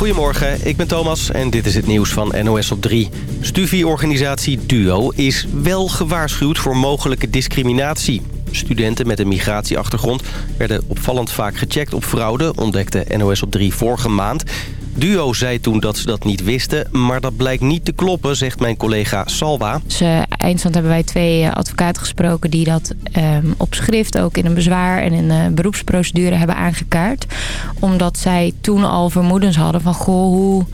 Goedemorgen, ik ben Thomas en dit is het nieuws van NOS op 3. Studieorganisatie DUO is wel gewaarschuwd voor mogelijke discriminatie. Studenten met een migratieachtergrond werden opvallend vaak gecheckt op fraude... ontdekte NOS op 3 vorige maand. Duo zei toen dat ze dat niet wisten, maar dat blijkt niet te kloppen, zegt mijn collega Salwa. Dus eindstand hebben wij twee uh, advocaten gesproken die dat um, op schrift ook in een bezwaar en in een beroepsprocedure hebben aangekaart. Omdat zij toen al vermoedens hadden van goh, hoe,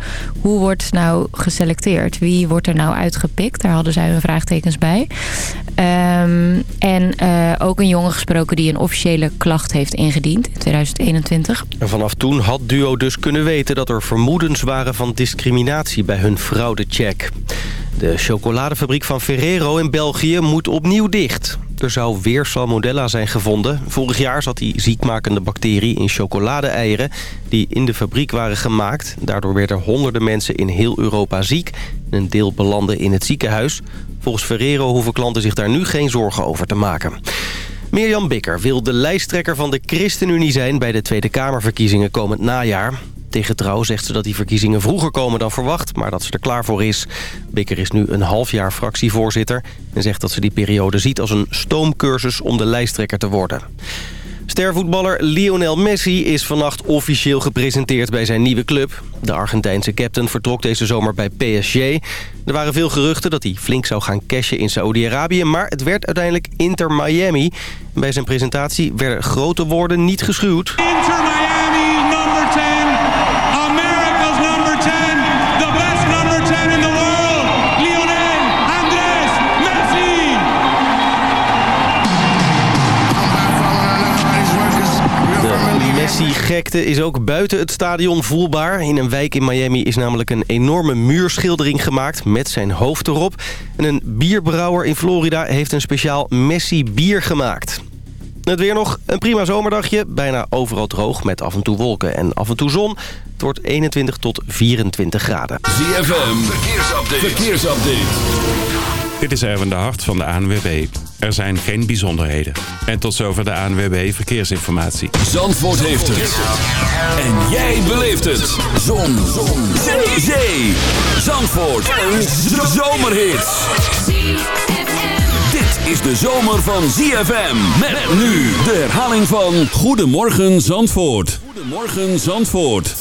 hoe wordt nou geselecteerd? Wie wordt er nou uitgepikt? Daar hadden zij hun vraagtekens bij. Um, en uh, ook een jongen gesproken die een officiële klacht heeft ingediend in 2021. En vanaf toen had Duo dus kunnen weten dat er vermoedens waren van discriminatie bij hun fraudecheck. De chocoladefabriek van Ferrero in België moet opnieuw dicht. Er zou weer salmonella zijn gevonden. Vorig jaar zat die ziekmakende bacterie in chocolade-eieren... die in de fabriek waren gemaakt. Daardoor werden honderden mensen in heel Europa ziek. Een deel belandde in het ziekenhuis. Volgens Ferrero hoeven klanten zich daar nu geen zorgen over te maken. Mirjam Bikker wil de lijsttrekker van de ChristenUnie zijn... bij de Tweede Kamerverkiezingen komend najaar. Tegen Trouw zegt ze dat die verkiezingen vroeger komen dan verwacht... maar dat ze er klaar voor is. Bikker is nu een half jaar fractievoorzitter... en zegt dat ze die periode ziet als een stoomcursus om de lijsttrekker te worden. Stervoetballer Lionel Messi is vannacht officieel gepresenteerd bij zijn nieuwe club. De Argentijnse captain vertrok deze zomer bij PSG. Er waren veel geruchten dat hij flink zou gaan cashen in Saoedi-Arabië... maar het werd uiteindelijk Inter Miami. Bij zijn presentatie werden grote woorden niet geschuwd. Inter De Messi-gekte is ook buiten het stadion voelbaar. In een wijk in Miami is namelijk een enorme muurschildering gemaakt met zijn hoofd erop. En een bierbrouwer in Florida heeft een speciaal Messi-bier gemaakt. Het weer nog een prima zomerdagje. Bijna overal droog met af en toe wolken en af en toe zon. Het wordt 21 tot 24 graden. ZFM, verkeersupdate. verkeersupdate. Dit is Erwin de Hart van de ANWB. Er zijn geen bijzonderheden. En tot zover de ANWB Verkeersinformatie. Zandvoort heeft het. En jij beleeft het. Zon. Zon. Zee. Zee. Zandvoort. Een zomerhit. Dit is de zomer van ZFM. Met nu de herhaling van Goedemorgen Zandvoort. Goedemorgen Zandvoort.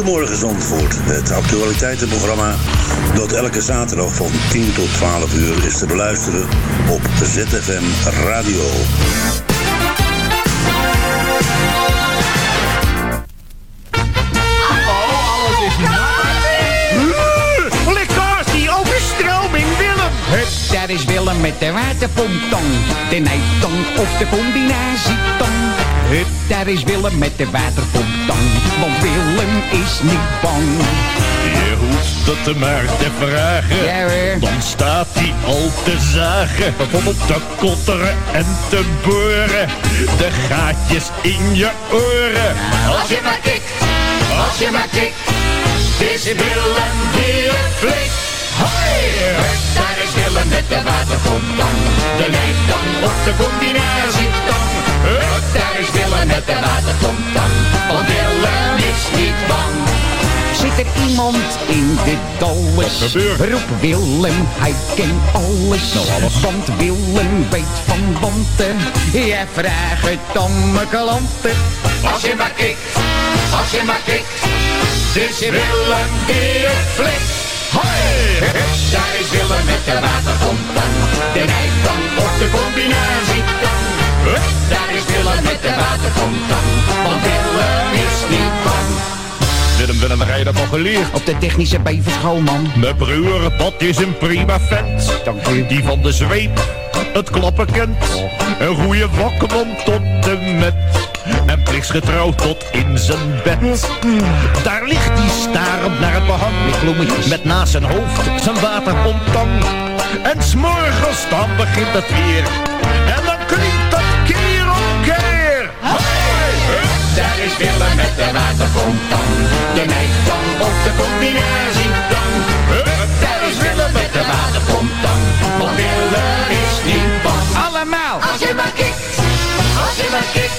Goedemorgen Zandvoort, het actualiteitenprogramma dat elke zaterdag van 10 tot 12 uur is te beluisteren op ZFM Radio. Lekkasie, overstroming, Willem! Hup, daar is Willem met de waterpomptong. De nijtong of de combinatietong. Hup, daar is Willem met de waterpomptong. Want Willem is niet bang. Je hoeft het maar te vragen. Ja hoor. Dan staat hij al te zagen. Bijvoorbeeld te kotteren en te boren. De gaatjes in je oren. Als je maar kikt, als je maar kikt. Het is Willem die het flikt. Hoi! Daar is Willem met de waterpomptong. De nijtong of de combinatietong. Hup, er iemand in de gebeurt er? Roep Willem, hij kent alles. Nou, alles. Want Willem weet van wanten. Jij vraagt het om mijn klanten. Als je maar kikt, als je maar kikt. Het is Willem die het flikt. Hoi! Daar is Willem met de waterpomptong. De nijtong of de combinatietong. Hup, Daar is Willem met de waterpomptong. Want Willem is niet bang. Willem, Willem, dat al geleerd? Op de technische bijverschool, man. Mijn broer, dat is een prima vent. Dank u. Die van de zweep het klappen kent. Een goede wakman tot en met. En plichtsgetrouw tot in zijn bed. Daar ligt hij starend naar het behang. Met naast zijn hoofd zijn waterpomptang. En s'morgens dan begint het weer. pillen met de waterfontan. De meid op de combinatie dan. Thuis willen met de waterfontan. Want willen is niet van allemaal. Als je maar kikt, als je maar kikt.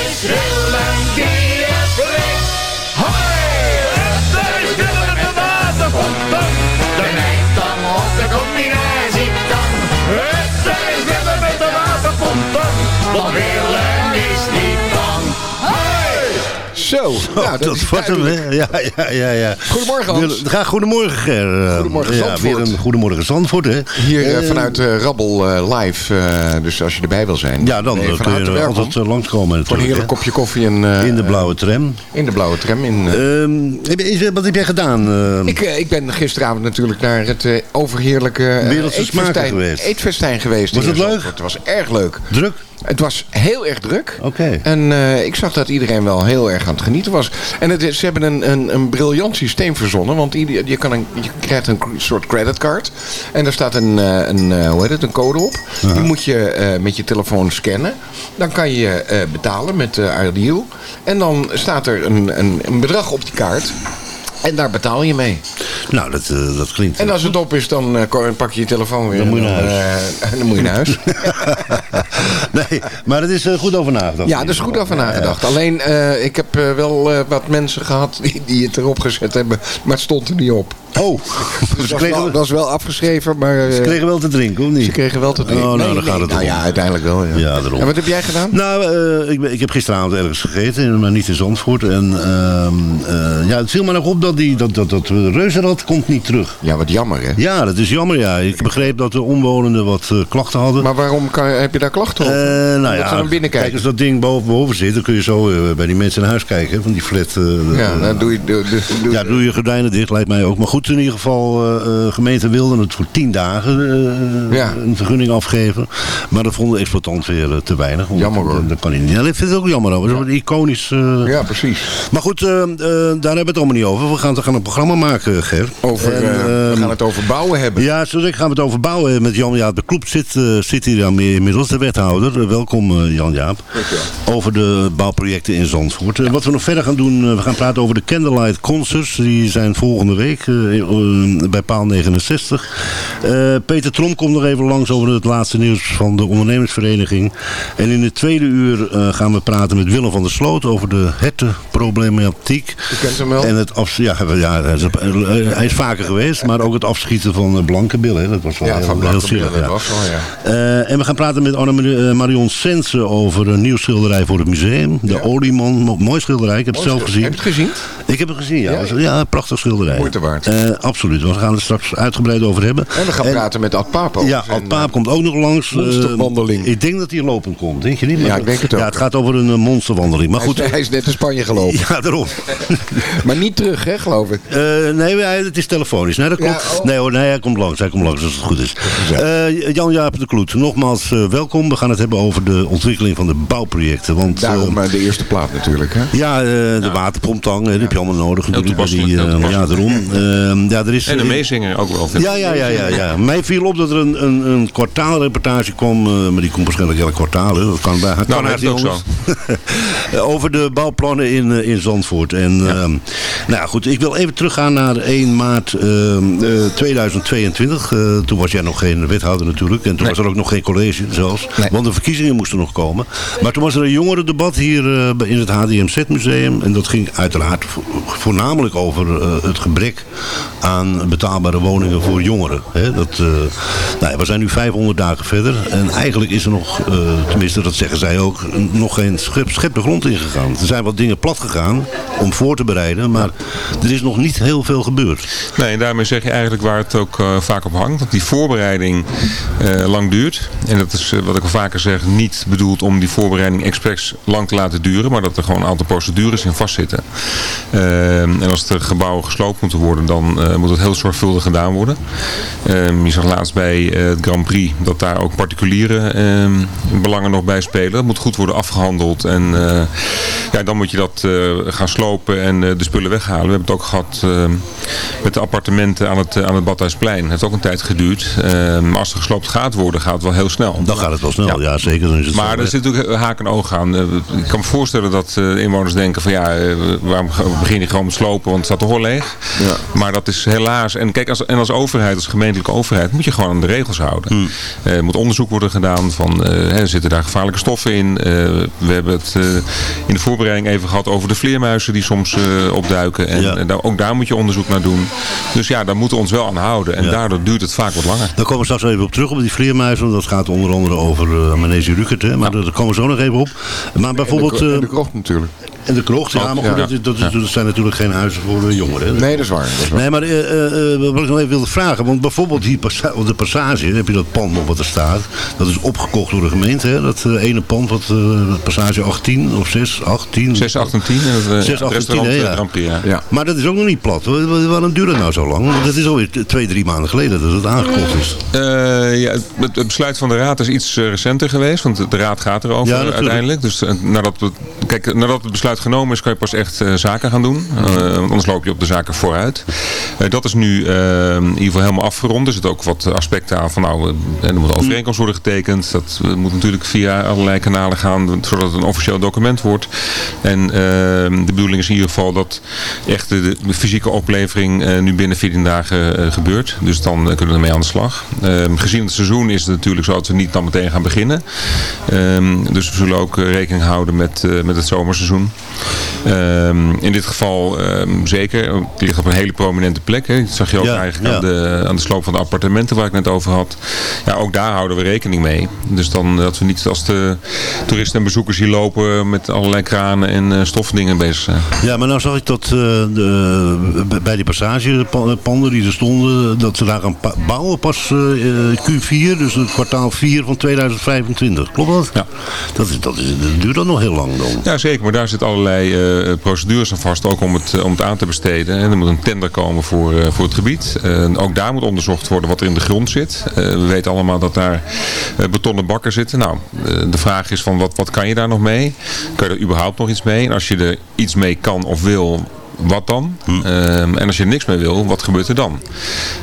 Is Willem die je breekt. Hoi, thuis willen met de waterfontan. De meid op de combinatie dan. Thuis willen met de waterfontan. Want willen is niet zo, nou, dat, was hem? Ja, ja, ja, ja. Goedemorgen Hans. Goedemorgen, Ger. Eh, Goedemorgen, ja, Zandvoort. weer een goedemorgen Zandvoort, hè? Hier eh, Eh, vanuit eh, Rabbel live, eh, dus als je erbij wil zijn. Ja, dan van kun je altijd langskomen Voor een heerlijk hè. kopje koffie en, eh, In de blauwe tram. in de blauwe tram. In, eh, Ehm, heb je- is- wat heb jij gedaan? ik, ik ben gisteravond natuurlijk naar het overheerlijke eetfestijn, geweest. eetfestijn geweest. Was het leuk? Het was erg leuk. Druk? Het was heel erg druk. En eh, ik zag dat iedereen wel heel erg aan het genieten was. En het ze hebben een, een, een briljant systeem verzonnen. Want ieder, je, kan een, je krijgt een soort creditcard. En daar staat een, eh, een, eh, hoe heet het, een code op. Die moet je met je telefoon scannen. Dan kan je eh, betalen met uh, Ideal. En dan staat er een, een, een bedrag op die kaart. En daar betaal je mee. Nou, dat, eh, dat klinkt... En als het op is, dan eh, pak je je telefoon weer. Dan moet je naar en eh, dan moet je naar huis. nee, maar het is goed over nagedacht. Ja, er is goed over nagedacht. Alleen, ik heb wel wat mensen gehad die, die het erop gezet hebben, maar het stond er niet op. Oh, Dus ze dat, was kregen, wel, dat was wel afgeschreven, maar ze kregen wel te drinken, of niet? ze kregen wel te drinken. Oh, nou, Nee, dan nee, gaat het Nou ja, uiteindelijk wel, ja. Ja, daarom. En wat heb jij gedaan? Nou, ik, ik heb gisteravond ergens gegeten, maar niet in Zandvoort. En ehm, eh, ja, het viel me nog op dat, die, dat, dat, dat reuzenrad komt niet terug. Ja, wat jammer, hè? Ja, dat is jammer, ja. Ik begreep dat de omwonenden wat eh, klachten hadden. Maar waarom kan, heb je daar klachten Eh, over? nou Omdat ja, naar binnen kijk, kijken. als dat ding boven, boven zit, dan kun je zo eh, bij die mensen in huis kijken, van die flat. eh, Ja, eh, dan doe je... Doe, ja, doe je gordijnen dicht, lijkt mij ook. Maar goed, in ieder geval, eh, eh, gemeente wilde het voor tien dagen eh, Ja. een vergunning afgeven. Maar dat vond de exploitant weer eh, te weinig. Jammer, hoor. Dat, kan hij niet. Ja, ik vind het ook jammer is een iconisch... eh, ja, precies. Maar goed, eh, eh, daar hebben we het allemaal niet over. We gaan, we gaan een programma maken, Ger. Over, En, eh, we ehm, gaan het over bouwen hebben. ja, zo direct gaan we het over bouwen met Jan Jaap. De Kloep zit, eh, zit hier mee inmiddels, de wethouder. Eh, welkom eh, Jan Jaap. Over de bouwprojecten in Zandvoort. Wat we nog verder gaan doen, we gaan praten over de Candlelight Concerts. Die zijn volgende week bij paal 69. Eh, Peter Trom komt nog even langs over het laatste nieuws van de ondernemersvereniging. En in het tweede uur gaan we praten met Willem van der Sloot over de hertenproblematiek. Je kent hem wel. En het ja, ja, hij, is, hij is vaker geweest, maar ook het afschieten van eh, blanke billen. Dat was wel ja, heel, van heel zielig. Ja. was wel, ja. Eh, en we gaan praten met Anne Marion Sensen over een nieuw schilderij voor het museum. De. Olieman, Mo- mooi schilderij. Ik heb het zelf gezien. Heb je het gezien? Ik heb het gezien, ja. Ja, Ja, prachtig schilderij. Moeite waard. Eh, absoluut. We gaan er straks uitgebreid over hebben. En we gaan praten met Ad Paap Ja, Ad Paap komt ook nog langs. Eh, monsterwandeling. ik denk dat hij lopend komt, denk je niet? Ja, ik denk het ook. Ja, het gaat over een eh, monsterwandeling. Maar Hij goed, is, hij is net in Spanje gelopen. ja, daarom. Maar niet terug, hè, geloof ik. Eh, nee, het is telefonisch. Nee, dat Ja, oh. Nee hoor, nee, hij komt langs. Hij komt langs als het goed is. Eh, Jan-Jaap de Kloet, nogmaals eh, welkom. We gaan het hebben over de ontwikkeling van de bouwprojecten. Want, Daarom eh, eh, de eerste plaat natuurlijk, hè. ja, eh, de waterpomptang, hè, je allemaal nodig. Natuurlijk, die, heel eh, ja, daarom. Eh, ja, er is, En een meezinger ook wel. ja, ja, ja, ja, ja. Mij viel op dat er een, een, een kwartaalreportage kwam, eh, maar die komt waarschijnlijk elk kwartaal. Hè. Dat kan bij Nou, ook zo. over de bouwplannen in, eh, in Zandvoort. En, ehm, nou ja, goed, ik wil even teruggaan naar 1 maart ehm, eh, 2022. Eh, toen was jij nog geen wethouder natuurlijk. En toen was er ook nog geen college zelfs. Want de verkiezingen moesten nog komen. Maar toen was er een jongerendebat hier in het HDMZ-museum. En dat ging uiteraard voornamelijk over eh, het gebrek aan betaalbare woningen voor jongeren. Hè, dat, eh, nou ja, we zijn nu 500 dagen verder. En eigenlijk is er nog, eh, tenminste dat zeggen zij ook, nog geen schep, schep de grond ingegaan. Er zijn wat dingen plat gegaan om voor te bereiden. Maar er is nog niet heel veel gebeurd. Nee, en daarmee zeg je eigenlijk waar het ook vaak op hangt. Dat die voorbereiding lang duurt. En dat is wat ik al vaker zeg, niet bedoeld om die voorbereiding expres lang te laten duren. Maar dat er gewoon een aantal procedures in vastzitten. Eh, en als de gebouwen gesloopt moeten worden, dan eh, moet het heel zorgvuldig gedaan worden. Eh, je zag laatst bij eh, het Grand Prix dat daar ook particuliere eh, belangen nog bij spelen. Dat moet goed worden afgehandeld. En eh, ja, dan moet je dat gaan slopen en de spullen weghalen. We hebben het ook gehad eh, met de appartementen aan het, aan het Badhuisplein. Het heeft ook een tijd geduurd. Maar als er gesloopt gaat worden, gaat het wel heel snel. Dan gaat het wel snel, ja, Ja. zeker. Dan is het Maar er zit natuurlijk haak en oog aan. Ik kan me voorstellen dat inwoners denken van ja, waarom begin je gewoon met slopen, want het staat toch al leeg. Maar dat is helaas, en kijk, als, en als overheid, als gemeentelijke overheid, moet je gewoon aan de regels houden. Hmm. Eh, er moet onderzoek worden gedaan van, eh, hè, zitten daar gevaarlijke stoffen in? Eh, we hebben het eh, in de voorbereiding even gehad over de vleermuizen die soms eh, opduiken. En Ja. daar- ook daar moet je onderzoek naar doen. Dus ja, daar moeten we ons wel aan houden. En Ja. daardoor duurt het vaak wat langer. Daar komen we straks even op terug, op die vleermuizen. want Dat gaat onder andere over uh, Manege Rukert. Hè? Maar daar komen we zo nog even op. Maar bijvoorbeeld... En de, eh, en de krocht natuurlijk. En de krocht, ja, maar goed, ja. dat, is- dat, is- dat zijn natuurlijk geen huizen voor eh, jongeren. hè. Nee, dat is waar. Dat is waar. Nee, maar eh, eh, eh, wat ik nog even wilde vragen, want bijvoorbeeld hier passa- op de passage, heb je dat pand nog wat er staat. Dat is opgekocht door de gemeente, hè? dat eh, ene pand, wat eh, passage 18 of 6, 18. 6, 8 en 10 en het, eh, 6, 8 en 10, restaurant hè, eh, ja. Maar dat is ook nog niet plat. Wa- wa- Waarom duurt het nou zo lang? Want het is alweer twee, drie maanden geleden dat het aangekocht is. Eh, ja, het, het besluit van de raad is iets recenter geweest, want de raad gaat erover Ja, uiteindelijk. Dus nadat, we, kijk, nadat het besluit genomen is, kan je pas echt eh, zaken gaan doen. Eh, want anders loop je op de zaken vooruit. Eh, dat is nu in ieder geval helemaal afgerond. Er zitten ook wat aspecten aan van nou, er moet een overeenkomst worden getekend. Dat moet natuurlijk via allerlei kanalen gaan, zodat het een officieel document wordt. En eh, de bedoeling is in ieder geval dat echt de, de fysieke oplevering nu binnen 14 dagen gebeurt. Dus dan kunnen we ermee aan de slag. Ehm, gezien het seizoen is het natuurlijk zo dat we niet dan meteen gaan beginnen. Ehm, dus we zullen ook rekening houden met, met het zomerseizoen. Ehm, in dit geval ehm, zeker. Het ligt op een hele prominente plek. Hè. Dat zag je ook Ja, eigenlijk ja. aan, de, aan de sloop van de appartementen waar ik net over had. Ja, ook daar houden we rekening mee. Dus dan dat we niet als de toeristen en bezoekers hier lopen met allerlei kranen en eh, stofdingen bezig zijn. Ja, maar nou zag ik dat eh, de, bij die passagepanden die er stonden, dat ze daar gaan bouwen pas eh, eh, Q4, dus het kwartaal 4 van 2025. Klopt dat? Ja. Dat, is, dat, is, dat duurt dan nog heel lang dan. Ja, zeker. Maar daar zitten allerlei eh, procedures aan vast, ook om het, eh, om het aan te besteden. En er moet een tender komen voor, eh, voor het gebied. Eh, ook daar moet onderzocht worden wat er in de grond zit. We weten allemaal dat daar betonnen bakken zitten. Nou, de vraag is van wat, wat kan je daar nog mee? Kan je er überhaupt nog iets mee? En als je er iets mee kan of wil, wat dan? Ehm, en als je er niks mee wil, wat gebeurt er dan?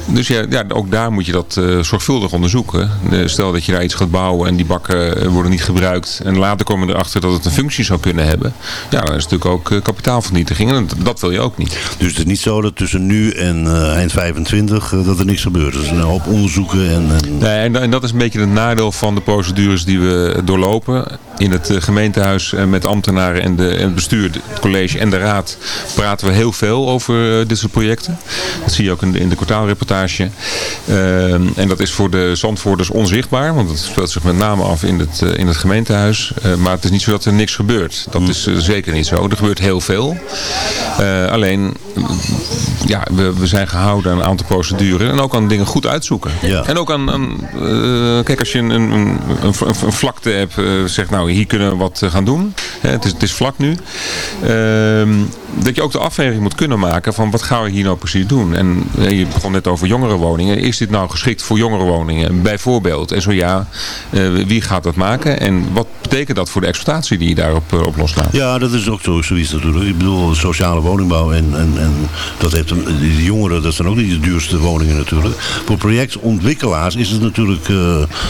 Dus ja, ja ook daar moet je dat eh, zorgvuldig onderzoeken. Stel dat je daar iets gaat bouwen en die bakken eh, worden niet gebruikt. En later kom je erachter dat het een functie zou kunnen hebben. Ja, dan is het natuurlijk ook eh, kapitaalvernietiging. En dat, wil je ook niet. Dus het is niet zo dat tussen nu en eind 25 eh, dat er niks gebeurt. Er zijn een hoop onderzoeken en... en Nee, en, en dat is een beetje het nadeel van de procedures die we doorlopen. In het eh, gemeentehuis eh, met ambtenaren en, de, en het bestuur, het college en de raad praten we heel veel over eh, dit soort projecten. Dat zie je ook in de, in de kwartaalreportage. Ehm, en dat is voor de Zandvoorters onzichtbaar, want het speelt zich met name af in het, eh, in het gemeentehuis. Eh, maar het is niet zo dat er niks gebeurt. Dat is eh, zeker niet zo. Er gebeurt heel veel. Alleen, ja, we, we zijn gehouden aan een aantal procedures en ook aan dingen goed uitzoeken. Ja. En ook aan, aan kijk, als je een, een, een, vlakte hebt, zegt nou, hier kunnen we wat gaan doen. Hè, het, is, het is vlak nu. Ehm, dat je ook de afweging moet kunnen maken van wat gaan we hier nou precies doen. En eh, je begon net over jongerenwoningen. Is dit nou geschikt voor jongerenwoningen? Bijvoorbeeld. En zo ja, eh, wie gaat dat maken? En wat betekent dat voor de exploitatie die je daarop eh, op loslaat? Ja, dat is ook zo, zoiets natuurlijk. Ik bedoel, sociale woningbouw en, en, en dat heeft een, die jongeren, dat zijn ook niet de duurste woningen natuurlijk. Voor projectontwikkelaars is het natuurlijk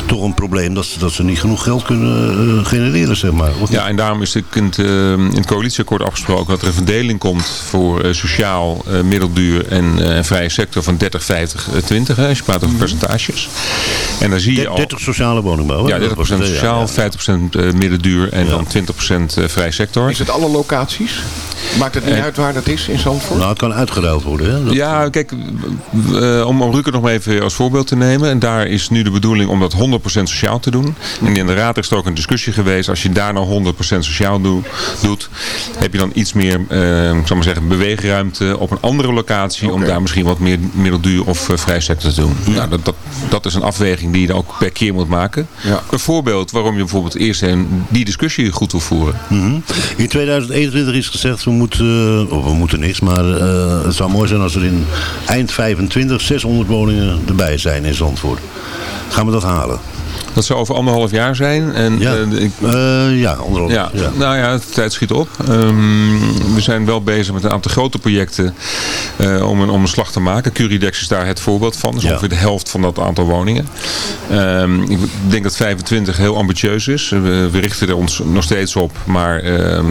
toch een probleem dat ze, dat ze niet genoeg geld kunnen genereren, zeg maar. Ja, en daarom is het in het, in het coalitieakkoord afgesproken dat er een verdeling komt voor eh, sociaal, eh, middelduur en, eh, vrije sector van 30, 50, eh, 20. Hè, als je praat over percentages. En dan zie je al... 30 sociale woningbouw. hè? Ja, 30% Dat was het, ja, sociaal, ja. 50% eh, middenduur en dan 20% eh, vrije sector. Is het alle locaties? Maakt het niet uit waar dat is in Zandvoort? Nou, het kan uitgeruild worden. Hè? Dat- Ja, kijk, eh, om, om Ruker nog maar even als voorbeeld te nemen. En daar is nu de bedoeling om dat 100% sociaal te doen. En in de raad is er ook een discussie geweest. Als je daar nou 100% sociaal doe- doet, heb je dan iets meer, eh, ik zal maar zeggen, beweegruimte op een andere locatie. Om daar misschien wat meer middelduur of uh, vrij sector te doen. Nou, dat, dat, dat is een afweging die je dan ook per keer moet maken. Ja. Een voorbeeld waarom je bijvoorbeeld eerst een, die discussie goed wil voeren. Mhm. In 2021 is gezegd, we moeten, we moeten niks, maar eh, het zou mooi zijn als er in eind 25 600 woningen erbij zijn in Zandvoort. Gaan we dat halen? Dat zou over anderhalf jaar zijn. En, Ja, eh, ik, Eh, ja anderhalf. Ja, ja. nou ja, de tijd schiet op. Ehm, we zijn wel bezig met een aantal grote projecten eh, om, een, om een slag te maken. Curidex is daar het voorbeeld van. Dat is Ja. ongeveer de helft van dat aantal woningen. Ehm, ik denk dat 25 heel ambitieus is. We, we richten er ons nog steeds op. Maar ehm,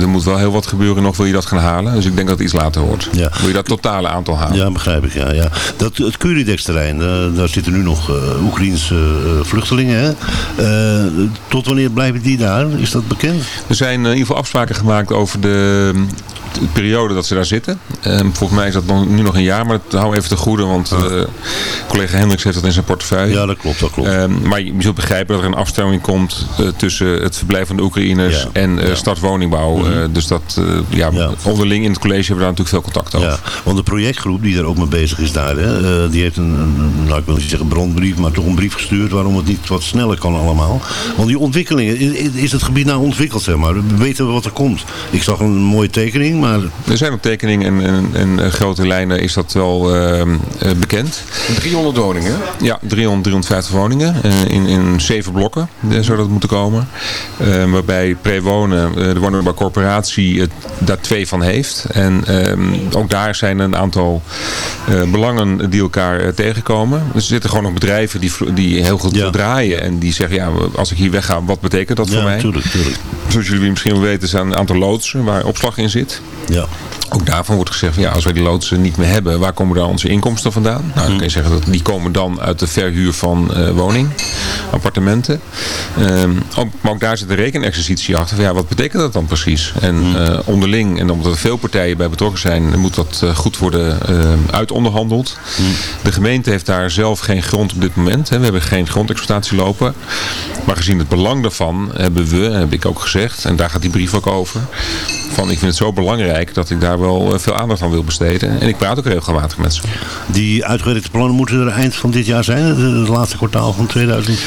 er moet wel heel wat gebeuren nog wil je dat gaan halen. Dus ik denk dat het iets later wordt. Ja. Wil je dat totale aantal halen? Ja, begrijp ik. Ja, ja. Dat, het Curidex-terrein, daar zitten nu nog Oekraïense vluchtelingen. Eh, tot wanneer blijven die daar? Is dat bekend? Er zijn eh, in ieder geval afspraken gemaakt over de, periode dat ze daar zitten. Ehm, volgens mij is dat nu nog een jaar, maar dat hou even te goede, want eh, collega Hendricks heeft dat in zijn portefeuille. Ja, dat klopt, dat klopt. Ehm, maar je zult begrijpen dat er een afstemming komt eh, tussen het verblijf van de Oekraïners Ja, en eh ja. startwoningbouw. Eh, dus dat, eh, ja, Ja. onderling in het college hebben we daar natuurlijk veel contact over. Ja, want de projectgroep die daar ook mee bezig is daar, hè, eh, die heeft een, een, nou ik wil niet zeggen brandbrief, maar toch een brief gestuurd waarom het niet wat sneller kan allemaal. Want die ontwikkelingen, is, is het gebied nou ontwikkeld zeg maar? We weten wat er komt. Ik zag een mooie tekening, Er zijn ook tekeningen en, en, en eh, grote lijnen is dat wel ehm, eh, bekend. 300 woningen. Ja, 300, 350 woningen eh, in, in zeven blokken zou dat moeten komen. Eh, waarbij Prewonen, de woningbouwcorporatie, het, daar twee van heeft. En ehm, ook daar zijn een aantal eh, belangen die elkaar tegenkomen. Dus er zitten gewoon nog bedrijven die, die heel goed Ja. draaien. En die zeggen, ja, als ik hier wegga, wat betekent dat voor ja, mij? tuurlijk, tuurlijk. Zoals jullie misschien wel weten, zijn een aantal loodsen waar opslag in zit. Ja. Ook daarvan wordt gezegd, ja, als wij die loodsen niet meer hebben, waar komen dan onze inkomsten vandaan? Nou, dan kun je zeggen dat die komen dan uit de verhuur van eh, woning, appartementen. Ehm, ook, maar ook daar zit een rekenexercitie achter. Van, ja, wat betekent dat dan precies? En eh, onderling, en omdat er veel partijen bij betrokken zijn, moet dat eh, goed worden eh, uitonderhandeld. De gemeente heeft daar zelf geen grond op dit moment. Hè. We hebben geen grondexploitatie lopen. Maar gezien het belang daarvan hebben we, heb ik ook gezegd, en daar gaat die brief ook over, van ik vind het zo belangrijk dat ik daar wel eh, veel aandacht aan wil besteden. En ik praat ook regelmatig met ze. Die uitgewerkte plannen moeten er eind van dit jaar zijn, het, het laatste kwartaal van 2000.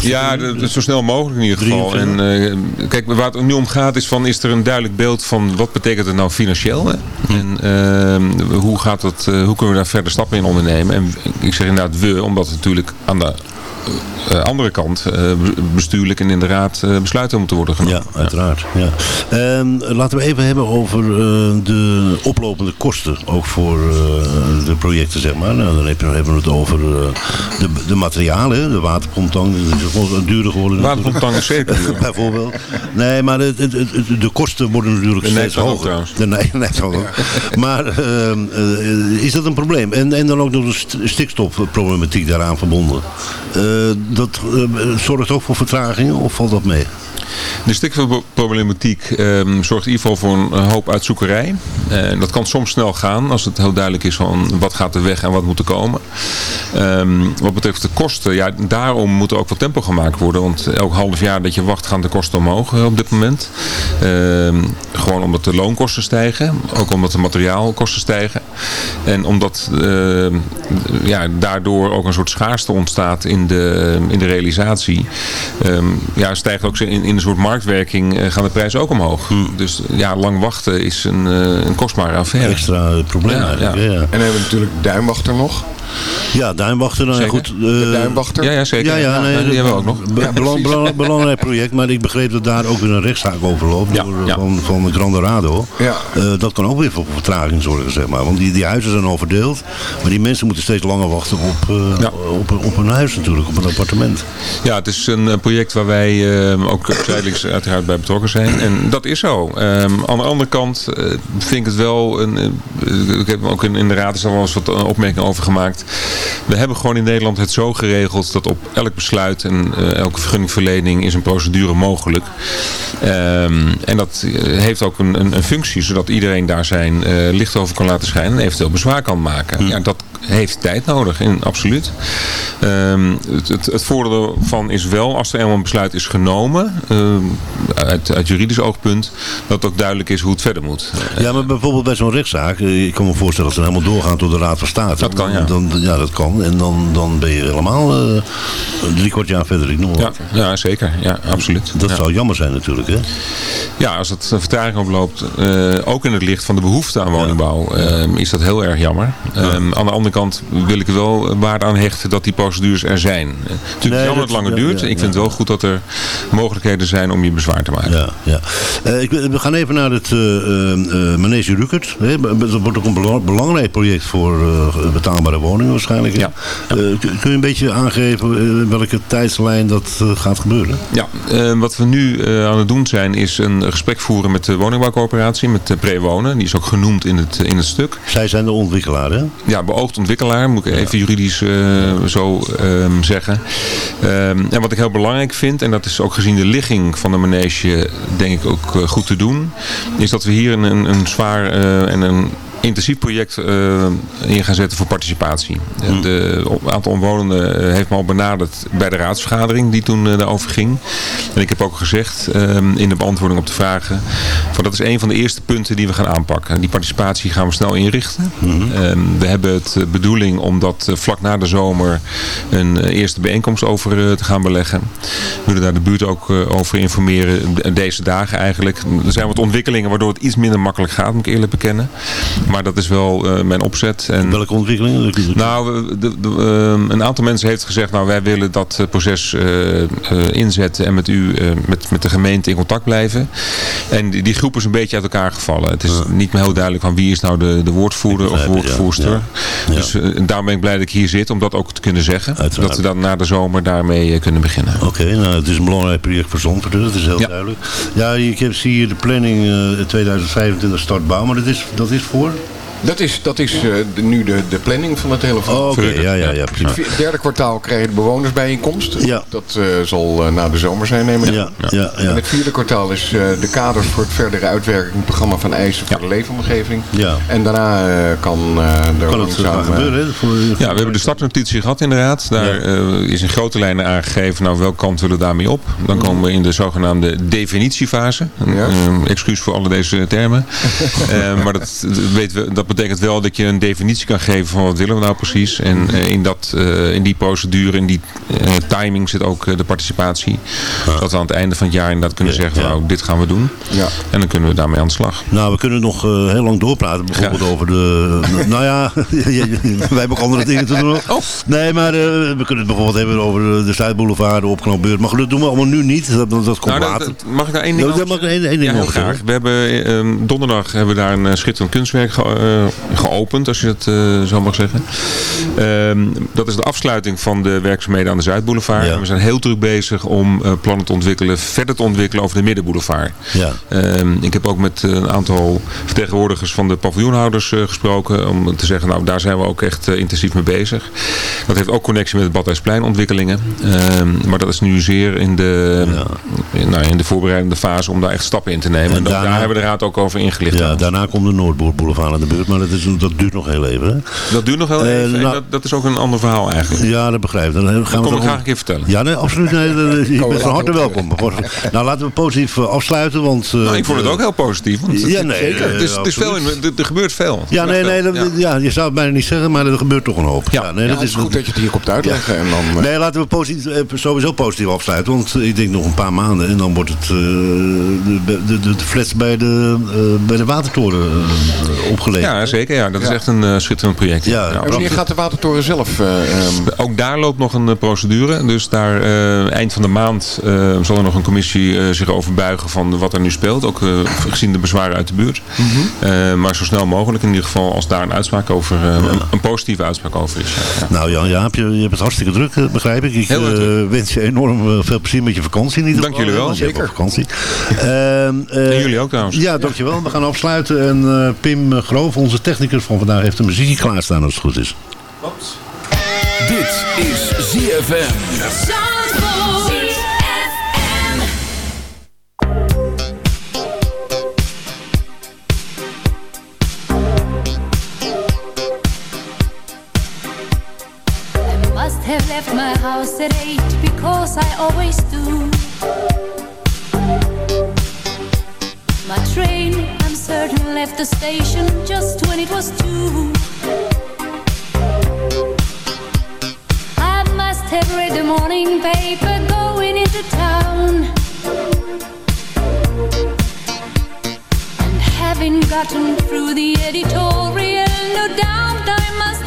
Ja, zo snel mogelijk in ieder geval. En, 23. eh, kijk, waar het nu om gaat is van, is er een duidelijk beeld van wat betekent het nou financieel? Hè? En ehm, hoe, gaat het, eh, hoe kunnen we daar verder stappen in ondernemen? En ik zeg inderdaad we, omdat natuurlijk aan de eh, andere kant eh, be- bestuurlijk en in de raad eh, besluiten moeten worden genomen. Ja, uiteraard. Ja. Ehm, laten we even hebben over de oplopende kosten, ook voor de projecten, zeg maar. Nou, dan heb je- hebben we het over de, de materialen, de waterpomptang, dat is duurder geworden. Waterpomptang is zeker duur. Bijvoorbeeld. Nee, maar het, het, het- de kosten worden natuurlijk De steeds ook hoger. De Nijtstad ook. Maar ehm, eh, is dat een probleem? En, en dan ook nog de st- stikstofproblematiek daaraan verbonden. Eh, dat eh, zorgt ook voor vertragingen of valt dat mee? De stikstofproblematiek ehm, zorgt in ieder geval voor een eh, hoop uitzoekerij. En dat kan soms snel gaan als het heel duidelijk is van wat gaat er weg en wat moet er komen. Ehm, wat betreft de kosten, ja, daarom moet er ook wat tempo gemaakt worden. Want elk half jaar dat je wacht gaan de kosten omhoog eh, op dit moment. Ehm, gewoon omdat de loonkosten stijgen, ook omdat de materiaalkosten stijgen. En omdat ja, daardoor ook een soort schaarste ontstaat in de, in de realisatie. Ehm, ja, stijgt ook in, in een soort marktwerking eh, gaan de prijzen ook omhoog. Dus ja, lang wachten is een, eh, een kostbare affaire. Extra eh, probleem Ja, eigenlijk. ja. En dan hebben we natuurlijk Duinwachter nog. Ja, duimwachter. Nou, goed. eh, De Duinwachter. Ja, ja, zeker. Ja, ja, nee, die hebben we ook nog. be- Ja, belang- precies. belang- belangrijk project, maar ik begreep dat daar ook weer een rechtszaak over loopt Ja, door, ja. Van, van de Grande Rado. Ja. Eh, dat kan ook weer voor vertraging zorgen, zeg maar. Want die, die huizen zijn al verdeeld, maar die mensen moeten steeds langer wachten op, eh, Ja. op, op een huis natuurlijk, op een appartement. Ja, het is een eh, project waar wij eh, ook zijdelings uiteraard bij betrokken zijn. En dat is zo. Ehm, aan de andere kant eh, vind ik het wel... Een, eh, ik heb ook in, in de raad is er wel eens wat eh, opmerkingen over gemaakt. We hebben gewoon in Nederland het zo geregeld dat op elk besluit en eh, elke vergunningverlening is een procedure mogelijk. Ehm, en dat eh, heeft ook een, een, een functie, zodat iedereen daar zijn eh, licht over kan laten schijnen en eventueel bezwaar kan maken. Ja, dat heeft tijd nodig, in, absoluut. Ehm, het, het, het voordeel ervan is wel, als er eenmaal een besluit is genomen, ehm, uit, uit juridisch oogpunt, dat het ook duidelijk is hoe het verder moet. Ja, maar bijvoorbeeld bij zo'n rechtszaak, eh, ik kan me voorstellen dat ze helemaal doorgaan tot de Raad van State. Dat kan, ja. Dan, ja, dat kan. En dan, dan ben je helemaal eh, drie kwart jaar verder, ik noem maar Ja, wat. ja, zeker. Ja, absoluut. Dat ja. zou jammer zijn natuurlijk, hè? Ja, als het een vertraging oploopt, eh, ook in het licht van de behoefte aan woningbouw, eh, is dat heel erg jammer. Aan de andere kant wil ik er wel waarde aan hechten dat die procedures er zijn. Uh, natuurlijk Nee, jammer dat het langer ja, duurt. ja, ik vind ja. wel goed dat er mogelijkheden zijn om je bezwaar te maken. Ja, ja. Eh, ik, we gaan even naar het eh eh, eh, Manege Rukert. hè. Dat wordt ook een bela- belangrijk project voor eh, betaalbare woningen waarschijnlijk. Ja. Eh, kun je een beetje aangeven eh, welke tijdslijn dat eh, gaat gebeuren? Ja, eh, wat we nu eh, aan het doen zijn is een gesprek voeren met de woningbouwcorporatie, met de Prewonen. Die is ook genoemd in het, in het stuk. Zij zijn de ontwikkelaar, hè? Ja, beoogd hoofdontwikkelaar, moet ik even juridisch zo ehm, zeggen. Ehm, en wat ik heel belangrijk vind, en dat is ook gezien de ligging van de manege denk ik ook goed te doen, is dat we hier een, een zwaar en een intensief project uh, in gaan zetten voor participatie. Hmm. De aantal omwonenden eh, heeft me al benaderd bij de raadsvergadering die toen uh, daarover ging. En ik heb ook gezegd in de beantwoording op de vragen, van dat is een van de eerste punten die we gaan aanpakken. Die participatie gaan we snel inrichten. Hmm. Ehm, we hebben het bedoeling om dat vlak na de zomer een eerste bijeenkomst over te gaan beleggen. We willen daar de buurt ook over informeren, deze dagen eigenlijk. Er zijn wat ontwikkelingen waardoor het iets minder makkelijk gaat, moet ik eerlijk bekennen. Maar dat is wel uh, mijn opzet. En, Welke ontwikkelingen? Nou, de, de, uh, een aantal mensen heeft gezegd, nou wij willen dat eh, proces uh, inzetten en met u, met, met de gemeente in contact blijven. En die, die groep is een beetje uit elkaar gevallen. Het is niet meer heel duidelijk van wie is nou de, de woordvoerder of woordvoerster. Ja. Ja. Dus daarom ben ik blij dat ik hier zit om dat ook te kunnen zeggen. Uiteraard. Dat we dan na de zomer daarmee kunnen beginnen. Oké, nou het is een belangrijk project voor Zandvoort, dat is heel duidelijk. Ja, ik heb, zie hier de planning 2025 startbouw, maar dat is, dat is voor... Dat is, dat is uh, de, nu de, de planning van het hele oh, Oké, ja, ja, ja, prima. Het derde kwartaal krijgen de bewonersbijeenkomst. Ja. Dat uh, zal uh, na de zomer zijn, neem ik ja, ja. Ja. En het vierde kwartaal is de kaders voor het verdere uitwerkingsprogramma van eisen voor de leefomgeving. Ja. En daarna kan er kan het langzaam, gebeuren. Voor, ja, we hebben de startnotitie gehad in de raad. Daar is in grote lijnen aangegeven, nou welke kant willen we daarmee op. Dan komen we in de zogenaamde definitiefase. Ja. excuus voor alle deze termen. maar dat, weten we, dat betekent wel dat je een definitie kan geven van wat willen we nou precies. En uh, in, dat, uh, in die procedure, in die uh, timing zit ook de participatie. Ja. Dat we aan het einde van het jaar inderdaad kunnen zeggen, nou dit gaan we doen. Ja. En dan kunnen we daarmee aan de slag. Nou, we kunnen nog heel lang doorpraten. Bijvoorbeeld over de... nou ja, wij hebben ook andere dingen te doen. Oh. Nee, maar we kunnen het bijvoorbeeld hebben over de Zuidboulevard, de opknopbeurt. Maar dat doen we allemaal nu niet. Dat, dat komt nou, later. Dat, mag ik daar één ding over? mag ik één, één ding ja, heel over graag. We hebben, um, donderdag hebben we daar een schitterend kunstwerk ge, geopend, als je het uh, zo mag zeggen. Um, dat is de afsluiting van de werkzaamheden aan de Zuidboulevard. Ja. We zijn heel druk bezig om uh, plannen te ontwikkelen, verder te ontwikkelen over de Middenboulevard. Ja. Um, ik heb ook met een aantal vertegenwoordigers van de paviljoenhouders gesproken. Om te zeggen, nou daar zijn we ook echt intensief mee bezig. Dat heeft ook connectie met de Badhuisplein ontwikkelingen. Um, maar dat is nu zeer in de, ja. in, nou, in de voorbereidende fase om daar echt stappen in te nemen. En, daar hebben we de raad ook over ingelicht. Ja, daarna komt de Noordboulevard aan de beurt. Maar dat, is, dat duurt nog heel even. Hè? Dat duurt nog wel even. Uh, nou, dat, dat, is ook een ander verhaal eigenlijk. Ja, dat begrijp ik. Dan gaan dat we kom ik om... graag een keer vertellen. Ja, nee, absoluut. Nee, je bent van harte welkom. Nou, laten we positief afsluiten. Want, uh, nou, ik vond het ook heel positief. Want ja, nee, zeker. Het is, het is veel in, er gebeurt veel. Ja, nee, nee, dat, ja. ja. je zou het bijna niet zeggen, maar er gebeurt toch een hoop. Ja, ja, nee, dat is goed dat je het hier komt uitleggen. Ja. En dan, nee, laten we positief, sowieso positief afsluiten. Want ik denk nog een paar maanden en dan wordt het de, de, flats bij de, bij de watertoren opgeleverd. Ja, zeker. Ja. Dat is echt een uh, schitterend project. Ja, en wanneer gaat de watertoren zelf? Uh, um... Ook daar loopt nog een procedure. Dus daar eind van de maand zal er nog een commissie zich over buigen van wat er nu speelt. Ook gezien de bezwaren uit de buurt. Mm -hmm. maar zo snel mogelijk in ieder geval als daar een uitspraak over, een, een, positieve uitspraak over is. Nou Jan, ja, je, je hebt het hartstikke druk, begrijp ik. Ik wens je enorm veel plezier met je vakantie in ieder geval. Dank jullie wel. Zeker. vakantie. en jullie ook trouwens. Ja, dankjewel. We gaan afsluiten. En Pim Groof, onze technicus van vandaag, heeft de muziek klaarstaan als het goed is. Klopt. Dit is ZFM. have left my house at eight because I always do. My train, left the station just when it was two. I must have read the morning paper going into town. And having gotten through the editorial, no doubt I must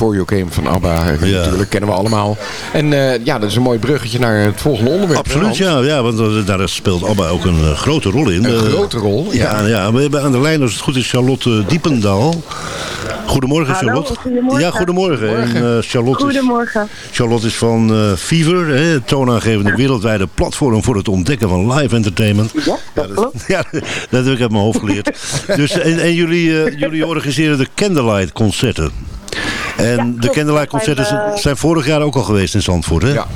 Before You Came van ABBA. eh, Natuurlijk kennen we allemaal. En eh, ja, dat is een mooi bruggetje naar het volgende onderwerp. Absoluut, ja, ja, want eh, daar speelt ABBA ook een grote rol in. Een grote rol, ja. ja. Ja, we hebben aan de lijn, als het goed is, Charlotte Diependaal. Goedemorgen Hallo, Charlotte. goedemorgen. Ja, goedemorgen. En, eh, Charlotte, is, Goedemorgen. Charlotte is van eh Fever, hè, het toonaangevende wereldwijde platform voor het ontdekken van live entertainment. Ja, dat klopt. Ja, dat heb ik uit mijn hoofd geleerd. dus, en en jullie, eh, jullie organiseren de Candlelight concerten. En de klopt. Candlelight concerten Zijn, zijn, eh, zijn vorig jaar ook al geweest in Zandvoort, hè? Ja.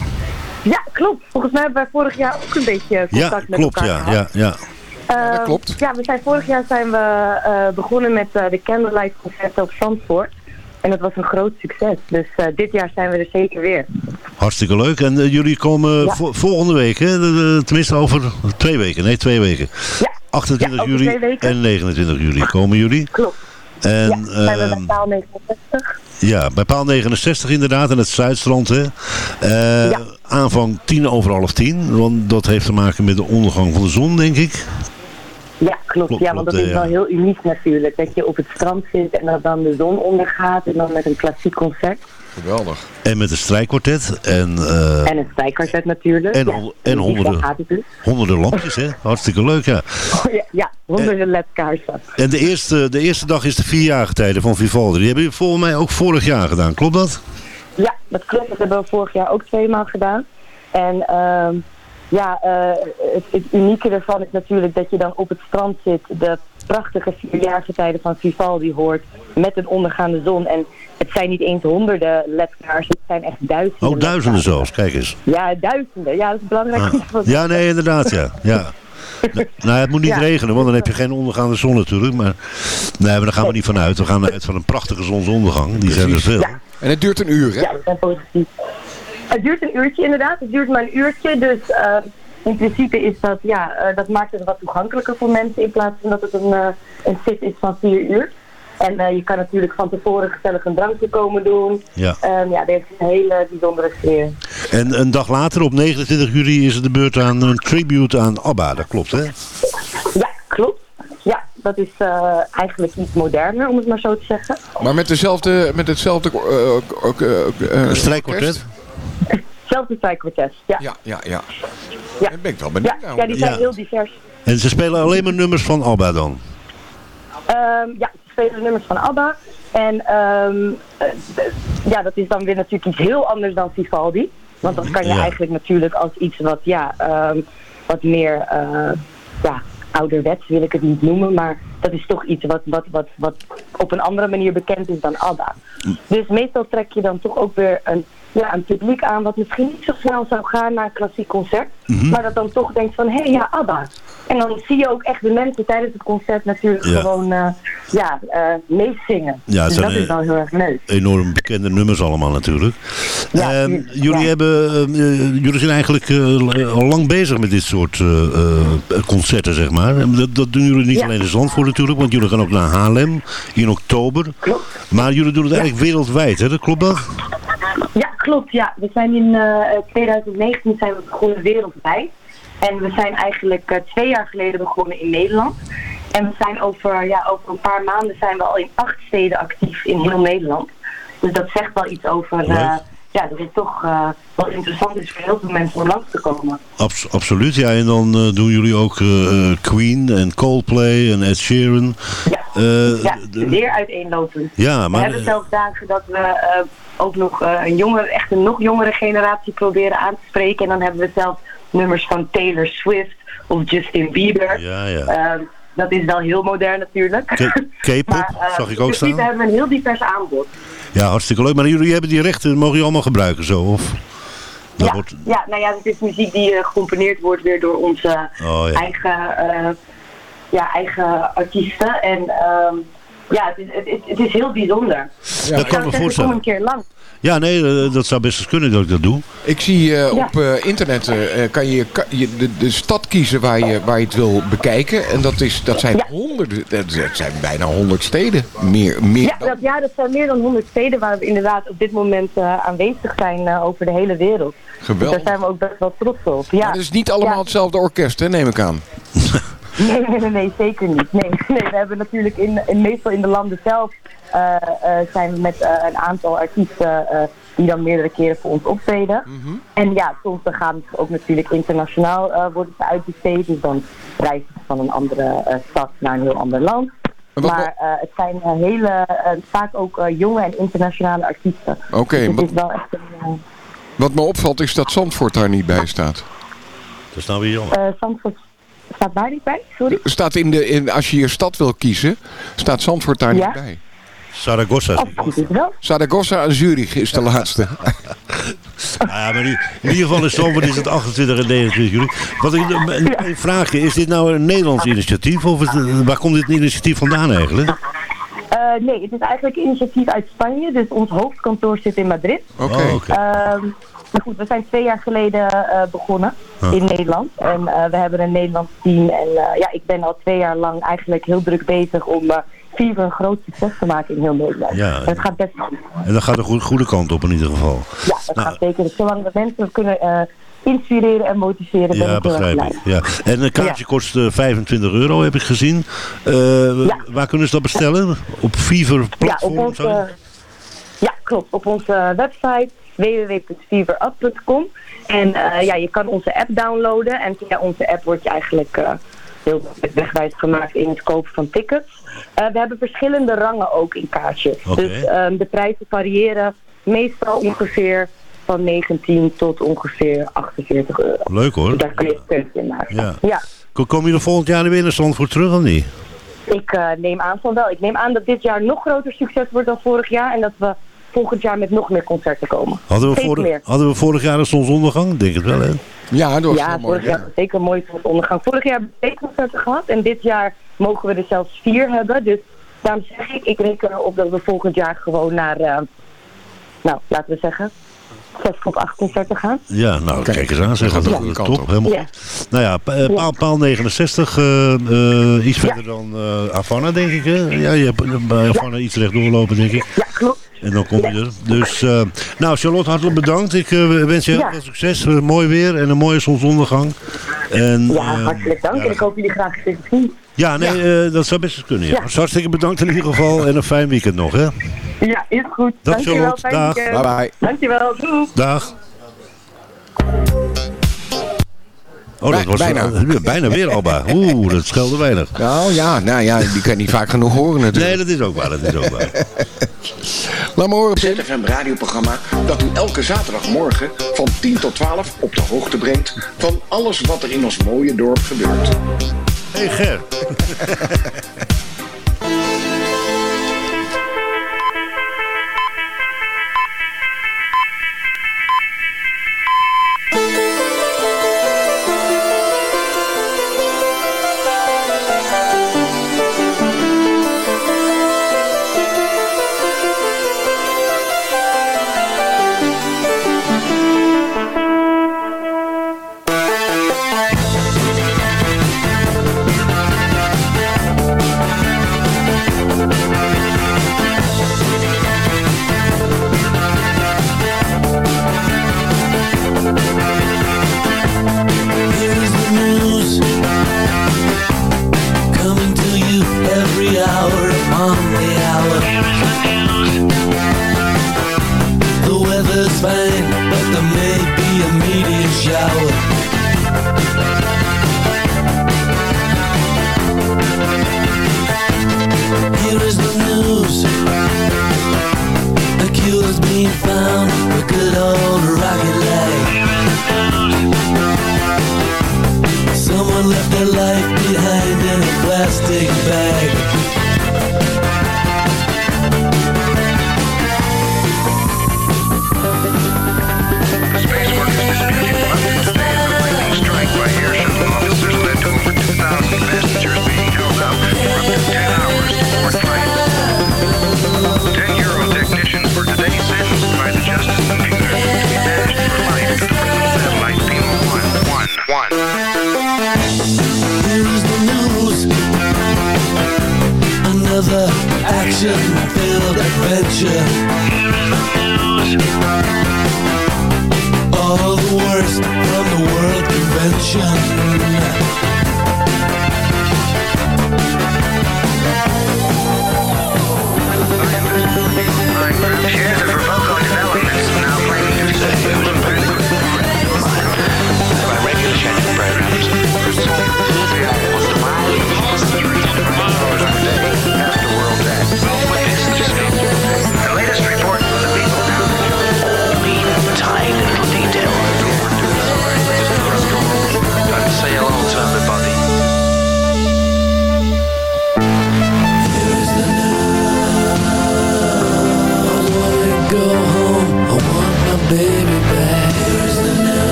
Ja, klopt. Volgens mij hebben wij vorig jaar ook een beetje contact Ja, met klopt, elkaar ja, gehad. ja, ja. Eh, klopt. Ja, we zijn vorig jaar zijn we eh, begonnen met eh, de Candlelight concerten op Zandvoort. En dat was een groot succes. Dus eh, dit jaar zijn we er zeker weer. Hartstikke leuk. En jullie komen Ja. vo- volgende week, hè? De- de- tenminste over twee weken. Nee, twee weken. Ja, 28 Ja, over juli en 29 juli komen jullie. klopt. En, ja, zijn we bij ehm, paal 69. Ja, bij paal 69 inderdaad, en het Zuidstrand. Hè. Eh, Ja. Aanvang tien over half tien, want dat heeft te maken met de ondergang van de zon, denk ik. Ja, klopt. Klopt, ja, want dat klopt, is eh, wel heel uniek natuurlijk. Dat je op het strand zit en dat dan de zon ondergaat en dan met een klassiek concert. Geweldig. En met een strijkkwartet en, eh, En een strijkkarzet natuurlijk. En ja, en honderden. dus. honderden lampjes, hè? Hartstikke leuk, ja. ja, ja, honderden ledkaarsen. En de eerste, de eerste dag is de vierjarige tijden van Vivaldi. Die hebben jullie volgens mij ook vorig jaar gedaan, klopt dat? Ja, dat klopt. Dat hebben we vorig jaar ook tweemaal gedaan. En ehm, ja, eh, het, het unieke ervan is natuurlijk dat je dan op het strand zit, de prachtige vierjarige tijden van Vivaldi hoort met een ondergaande zon. En het zijn niet eens honderden ledkaarsen, het zijn echt duizenden. Ook duizenden ledkaarsen. zelfs, kijk eens. Ja, duizenden. Ja, dat is belangrijk. Ah. Ja, nee, inderdaad, ja. ja. Nou, het moet niet Ja. regenen, want dan heb je geen ondergaande zon natuurlijk. Maar, nee, maar daar gaan we niet van uit. We gaan uit van een prachtige zonsondergang. Die zijn er veel. Ja. En het duurt een uur, hè? Ja, we zijn positief. Het duurt een uurtje inderdaad. Het duurt maar een uurtje. Dus eh, in principe is dat, ja, eh, dat maakt het wat toegankelijker voor mensen in plaats van dat het een, eh, een sit is van vier uur. En eh, je kan natuurlijk van tevoren gezellig een drankje komen doen. Ja. Ehm, ja, dit is een hele bijzondere sfeer. En een dag later, op 29 juli, is het de beurt aan een tribute aan ABBA. Dat klopt, hè? Ja, klopt. Ja, dat is eh, eigenlijk iets moderner, om het maar zo te zeggen. Maar met, dezelfde, met hetzelfde uh, uh, Een strijkkwartet? Zelfde strijkkwartet, ja. Ja, ja, ja. Ja. Ben ik wel benieuwd Ja, ja, die zijn Ja. heel divers. En ze spelen alleen maar nummers van ABBA dan? Ehm, ja, spelen nummers van ABBA. En ehm, eh, ja, dat is dan weer natuurlijk iets heel anders dan Vivaldi. Want dat kan je Ja. eigenlijk natuurlijk als iets wat, ja, ehm, wat meer, eh, ja, ouderwets wil ik het niet noemen. Maar dat is toch iets wat, wat, wat, wat op een andere manier bekend is dan ABBA. Dus meestal trek je dan toch ook weer een, ja, een publiek aan wat misschien niet zo snel zou gaan naar een klassiek concert. Mhm. Maar dat dan toch denkt van, hé hey, ja, ABBA. En dan zie je ook echt de mensen tijdens het concert natuurlijk Ja. gewoon eh, ja, eh, meezingen. Ja, dus dat is wel heel erg leuk. Enorm bekende nummers allemaal natuurlijk. Ja, Ehm, jullie, ja. hebben, eh, jullie zijn eigenlijk al lang bezig met dit soort concerten, zeg maar. Dat, dat doen jullie niet alleen in Zandvoort natuurlijk, want jullie gaan ook naar Haarlem in oktober. Klopt. Maar jullie doen het eigenlijk wereldwijd, hè? Dat klopt dat? Ja, klopt. Ja. We zijn in eh, 2019 zijn we begonnen wereldwijd. En we zijn eigenlijk eh, twee jaar geleden begonnen in Nederland. En we zijn over, ja, over een paar maanden zijn we al in acht steden actief in heel Nederland. Dus dat zegt wel iets over eh. Ja, dat het toch eh, wel interessant is voor heel veel mensen om langs te komen. Abs- absoluut, ja. En dan eh, doen jullie ook eh, Queen en Coldplay en Ed Sheeran. Ja, ja weer uiteenlopend. ja, we maar... hebben zelfs dagen dat we ook nog een jongere, echt een nog jongere generatie proberen aan te spreken. En dan hebben we zelfs nummers van Taylor Swift of Justin Bieber. Ja, ja. Dat is wel heel modern natuurlijk. K-pop eh, zag ik ook principe staan. hebben we een heel divers aanbod. Ja, hartstikke leuk. Maar jullie hebben die rechten, mogen jullie allemaal gebruiken zo? Of? Dat Ja, wordt... ja, nou ja, het is muziek die eh, gecomponeerd wordt weer door onze Oh, ja. eigen, eh, ja, eigen artiesten. En ehm, ja, het is, het, is, het is heel bijzonder. dat kan Ik zou me kom voorstellen. een keer lang. Ja, nee, eh, dat zou best eens kunnen dat ik dat doe. Ik zie eh, Ja. op eh, internet eh, kan je, de, de stad kiezen waar je, waar je het wil bekijken. En dat, is, dat zijn Ja. honderden, dat zijn bijna honderd steden. Meer, meer Ja dan- dat, ja, dat zijn meer dan 100 steden waar we inderdaad op dit moment eh, aanwezig zijn eh, over de hele wereld. Dus geweldig. daar zijn we ook best wel trots op. Ja. Maar het is niet allemaal Ja. hetzelfde orkest, hè, neem ik aan. Nee, nee, nee, nee, zeker niet. Nee, nee, we hebben natuurlijk in, in, meestal in de landen zelf eh, eh, zijn we met eh, een aantal artiesten eh, die dan meerdere keren voor ons optreden. En ja, soms dan gaan ze ook natuurlijk internationaal eh, worden ze uitbesteed. Dus dan reizen ze van een andere eh, stad naar een heel ander land. maar eh, het zijn hele, eh, vaak ook eh, jonge en internationale artiesten. Oké, Dus het wat- is wel echt een... Wat me opvalt is dat Zandvoort daar niet bij staat. Dat is nou weer jammer. eh, Zandvoort staat waar niet bij, sorry? Staat in de, in, als je je stad wil kiezen, staat Zandvoort daar Ja? niet bij. Saragossa. Of is. Zaragoza en Zurich is de laatste. Nou ja, maar in, in ieder geval in Zandvoort is het 28 en 29 juli. Wat ik een, vraagje, is dit nou een Nederlands initiatief? Of is het- waar komt dit initiatief vandaan eigenlijk? Eh, nee, het is eigenlijk een initiatief uit Spanje. Dus ons hoofdkantoor zit in Madrid. Oké. Oh, oké. Ehm, maar goed, we zijn twee jaar geleden eh, begonnen in Nederland. En eh, we hebben een Nederlands team. En eh, ja, ik ben al twee jaar lang eigenlijk heel druk bezig om Fever een groot succes te maken in heel Nederland. Ja. En het gaat best goed. En dat gaat de goede, goede kant op in ieder geval. Ja, het Nou. gaat zeker. Dus zolang we mensen kunnen inspireren en motiveren, Ja, begrijp ik. Ja. En een kaartje kost eh, 25 euro, heb ik gezien. Eh, Waar kunnen ze dat bestellen? Op Fever Ja, op platform? onze, ja, klopt. Op onze website www.feverup.com. En eh, ja, je kan onze app downloaden. En via onze app word je eigenlijk eh, heel wegwijs gemaakt in het kopen van tickets. Eh, we hebben verschillende rangen ook in kaartjes. Oké. Dus ehm, de prijzen variëren meestal ongeveer van 19 tot ongeveer 48 euro. Leuk hoor. Daar kun je een keuze in maken. Ja. ja. Ko- Komen jullie volgend jaar weer naar Zandvoort terug of niet? Ik neem aan van wel. Ik neem aan dat dit jaar nog groter succes wordt dan vorig jaar. En dat we volgend jaar met nog meer concerten komen. Hadden we, vorig, meer. hadden we vorig jaar een zonsondergang? Ik Denk het wel, hè? Ja, dat was Ja, mooi. vorig jaar was zeker een mooie ondergang. Vorig jaar hebben we twee concerten gehad. En dit jaar mogen we er zelfs vier hebben. Dus daarom zeg ik, ik reken erop dat we volgend jaar gewoon naar, eh, nou, laten we zeggen, zes tot acht concerten gaan. Ja, nou, kijk, eens aan. Zeg, dat, goede dat, kant top, op. helemaal Ja. goed. Nou ja, pa- eh, paal, paal 69, eh, eh, iets verder dan eh Havana, denk ik, hè? Ja, je hebt bij Havana iets recht doorlopen, denk ik. Ja, klopt. En dan kom je er. Dus, eh, nou, Charlotte, hartelijk bedankt. Ik eh, wens je heel Ja. veel succes. Eh, mooi weer en een mooie zonsondergang. En, Ja, eh, hartelijk dank. ja, En ik hoop jullie graag te zien. Ja, nee, eh, dat zou best eens kunnen. Ja. Ja. Dus hartstikke bedankt in ieder geval en een fijn weekend nog, hè? Ja, is goed. Dag, Dankjewel. Charlotte. Dag. Bye bye. Dankjewel. Doei. Dag. Oh, dat was bijna. eh, bijna weer Alba. Oeh, dat schelde weinig. Nou ja, nou ja, die kan je niet vaak genoeg horen natuurlijk. Nee, dat is ook waar. Dat is ook waar. Laat me horen, Pim. ZFM radioprogramma dat u elke zaterdagmorgen van 10 tot 12 op de hoogte brengt van alles wat er in ons mooie dorp gebeurt. Hey Ger.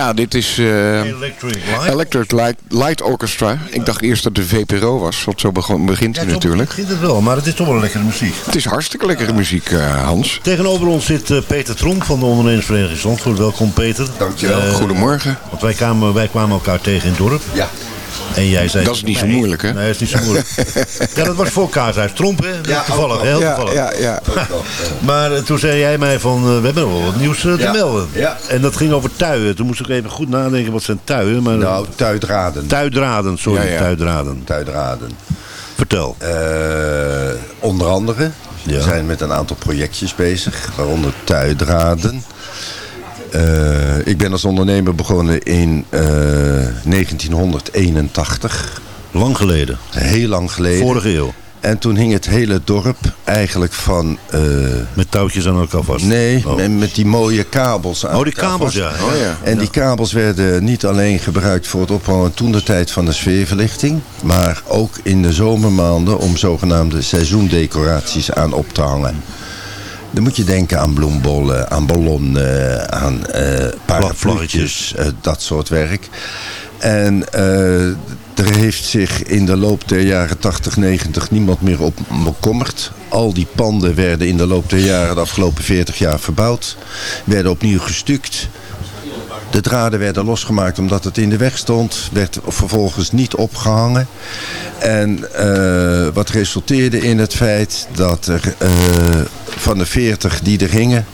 Ja, dit is eh, Electric Light. Electric Light, Light Orchestra. Ik dacht eerst dat de VPRO was, want zo begon, begint hij Ja, natuurlijk. Begint het wel, maar het is toch wel lekkere muziek. Het is hartstikke lekkere muziek, eh, Hans. Tegenover ons zit eh, Peter Tromp van de ondernemersvereniging Zandvoort. Welkom Peter. Dankjewel. Goedemorgen. Want wij kwamen, wij kwamen elkaar tegen in het dorp. Ja. En jij zei... Dat is niet zo moeilijk, hè? Nee, dat is niet zo moeilijk. ja, dat was voor Kaashuis Tromp, hè? Ja, toevallig, ook heel Ja, toevallig. ja, ja. maar eh, toen zei jij mij van, eh, we hebben nog wel wat nieuws eh, te Ja. melden. Ja. En dat ging over tuien. Toen moest ik even goed nadenken, wat zijn tuien? Maar, Nou, tuidraden. Tuidraden, sorry, Ja, ja. tuidraden. Tuidraden. Vertel. Eh, onder andere. Ja. We zijn met een aantal projectjes bezig, waaronder tuidraden. Eh, ik ben als ondernemer begonnen in eh, 1981. Lang geleden. Heel lang geleden. Vorige eeuw. En toen hing het hele dorp eigenlijk van... eh, Met touwtjes aan elkaar vast. Nee, Oh. met, met die mooie kabels aan Oh, die kabels, ja. Oh, ja. En die kabels werden niet alleen gebruikt voor het ophangen toen de tijd van de sfeerverlichting, maar ook in de zomermaanden om zogenaamde seizoendecoraties aan op te hangen. Dan moet je denken aan bloembollen, aan ballonnen, aan parapluutjes, eh, dat soort werk. En eh, er heeft zich in de loop der jaren 80, 90 niemand meer op bekommerd. Al die panden werden in de loop der jaren de afgelopen 40 jaar verbouwd. Werden opnieuw gestuukt. De draden werden losgemaakt omdat het in de weg stond. Werd vervolgens niet opgehangen. En eh, wat resulteerde in het feit dat er eh, van de 40 die er hingen...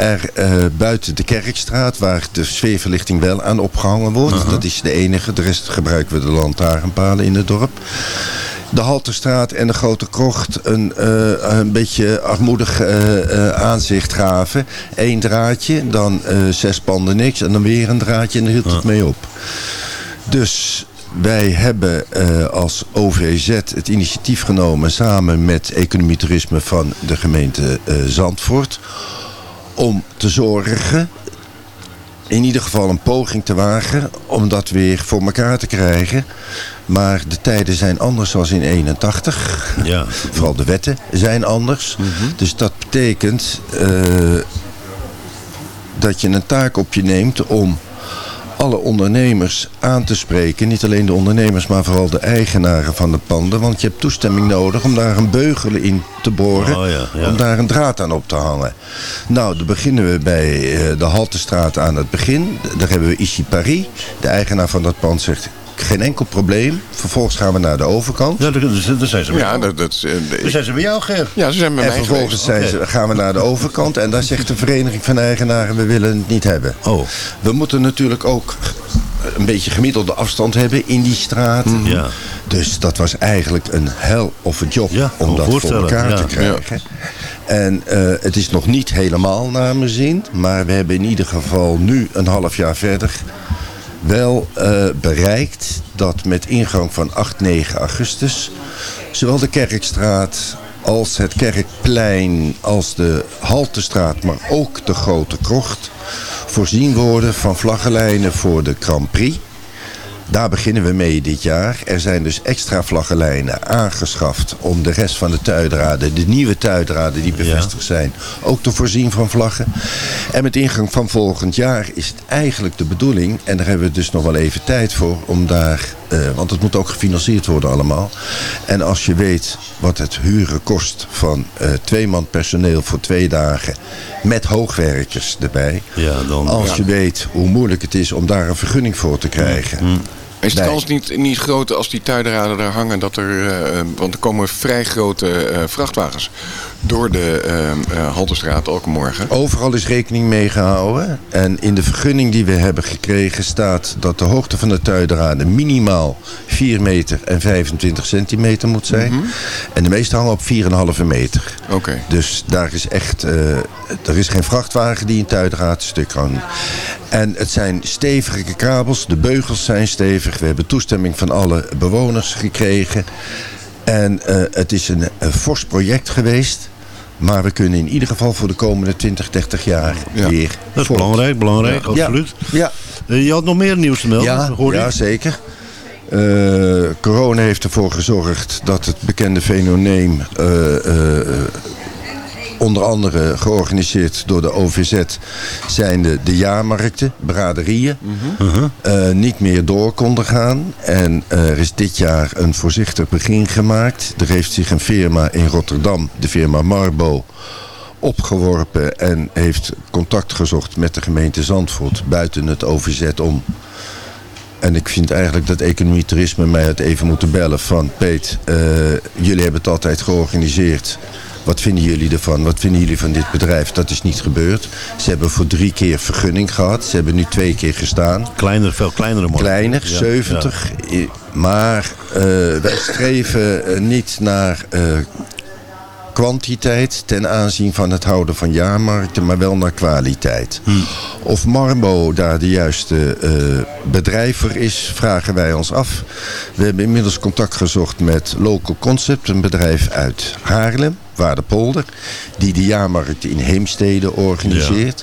er eh, buiten de Kerkstraat, waar de sfeerverlichting wel aan opgehangen wordt... dat is de enige, de rest gebruiken we de lantaarnpalen in het dorp... De Halterstraat en de Grote Krocht een, eh, een beetje armoedig eh, aanzicht gaven. Eén draadje, dan zes panden niks en dan weer een draadje en dan hield het mee op. Dus wij hebben als OVZ het initiatief genomen samen met Economie Toerisme van de gemeente Zandvoort. Om te zorgen, in ieder geval een poging te wagen om dat weer voor elkaar te krijgen. Maar de tijden zijn anders zoals in 81. Ja. Vooral de wetten zijn anders. Dus dat betekent eh, dat je een taak op je neemt om alle ondernemers aan te spreken. Niet alleen de ondernemers, maar vooral de eigenaren van de panden. Want je hebt toestemming nodig om daar een beugel in te boren. Oh ja, ja. Om daar een draad aan op te hangen. Nou, dan beginnen we bij eh, de Haltestraat aan het begin. Daar hebben we Ici Paris. De eigenaar van dat pand zegt... Geen enkel probleem. Vervolgens gaan we naar de overkant. Ja, daar zijn ze bij Ja, jou. dat, dat, is, eh, Daar zijn ze bij jou, Ger. ja, ze zijn met En mij vervolgens geweest. zijn ze, gaan we naar de overkant en daar zegt de vereniging van eigenaren, we willen het niet hebben. Oh. We moeten natuurlijk ook een beetje gemiddelde afstand hebben in die straat. Ja. Dus dat was eigenlijk een hell of a job Ja, om dat voor elkaar ja. te krijgen. En eh, het is nog niet helemaal naar mijn zin, maar we hebben in ieder geval nu een half jaar verder wel eh, bereikt dat met ingang van 8, 9 augustus zowel de Kerkstraat als het Kerkplein als de Haltestraat, maar ook de Grote Krocht voorzien worden van vlaggenlijnen voor de Grand Prix. Daar beginnen we mee dit jaar. Er zijn dus extra vlaggenlijnen aangeschaft om de rest van de tuidraden, de nieuwe tuidraden die bevestigd zijn, ook te voorzien van vlaggen. En met ingang van volgend jaar is het eigenlijk de bedoeling, en daar hebben we dus nog wel even tijd voor, om daar eh, want het moet ook gefinancierd worden allemaal. En als je weet wat het huren kost van eh twee man personeel voor twee dagen... met hoogwerkers erbij. Ja, dan, Als ja. je weet hoe moeilijk het is om daar een vergunning voor te krijgen. Is de kans niet, niet groot als die tuidraden daar hangen dat er... eh, eh, want er komen vrij grote eh, vrachtwagens door de eh, eh, Halterstraat elke morgen. Overal is rekening mee gehouden. En in de vergunning die we hebben gekregen staat dat de hoogte van de tuidraden minimaal 4 meter en 25 centimeter moet zijn. En de meeste hangen op 4,5 meter. Oké. Dus daar is echt, eh, er is geen vrachtwagen die een tuidraad stuk kan. En het zijn stevige kabels, de beugels zijn stevig. We hebben toestemming van alle bewoners gekregen. En eh, het is een, een fors project geweest. Maar we kunnen in ieder geval voor de komende 20, 30 jaar weer Dat is voort. belangrijk, belangrijk, Ja. absoluut. Ja. Eh, je had nog meer nieuws te melden, Ja, hoorde ik. ja zeker. Eh, corona heeft ervoor gezorgd dat het bekende fenomeen, onder andere georganiseerd door de OVZ, zijn de, de jaarmarkten, braderieën, eh, niet meer door konden gaan. En er is dit jaar een voorzichtig begin gemaakt. Er heeft zich een firma in Rotterdam, de firma Marbo, opgeworpen en heeft contact gezocht met de gemeente Zandvoort buiten het OVZ om. En ik vind eigenlijk dat economie toerisme mij had even moeten bellen van Peet, eh, jullie hebben het altijd georganiseerd. Wat vinden jullie ervan? Wat vinden jullie van dit bedrijf? Dat is niet gebeurd. Ze hebben voor drie keer vergunning gehad. Ze hebben nu twee keer gestaan. Kleiner, veel kleinere markt. Kleiner, Ja, 70. I- Maar eh, wij streven eh, niet naar eh, kwantiteit ten aanzien van het houden van jaarmarkten, maar wel naar kwaliteit. Hm. Of Marbo daar de juiste eh, bedrijf voor is, vragen wij ons af. We hebben inmiddels contact gezocht met Local Concept, een bedrijf uit Haarlem, Waardepolder, die de jaarmarkten in Heemstede organiseert.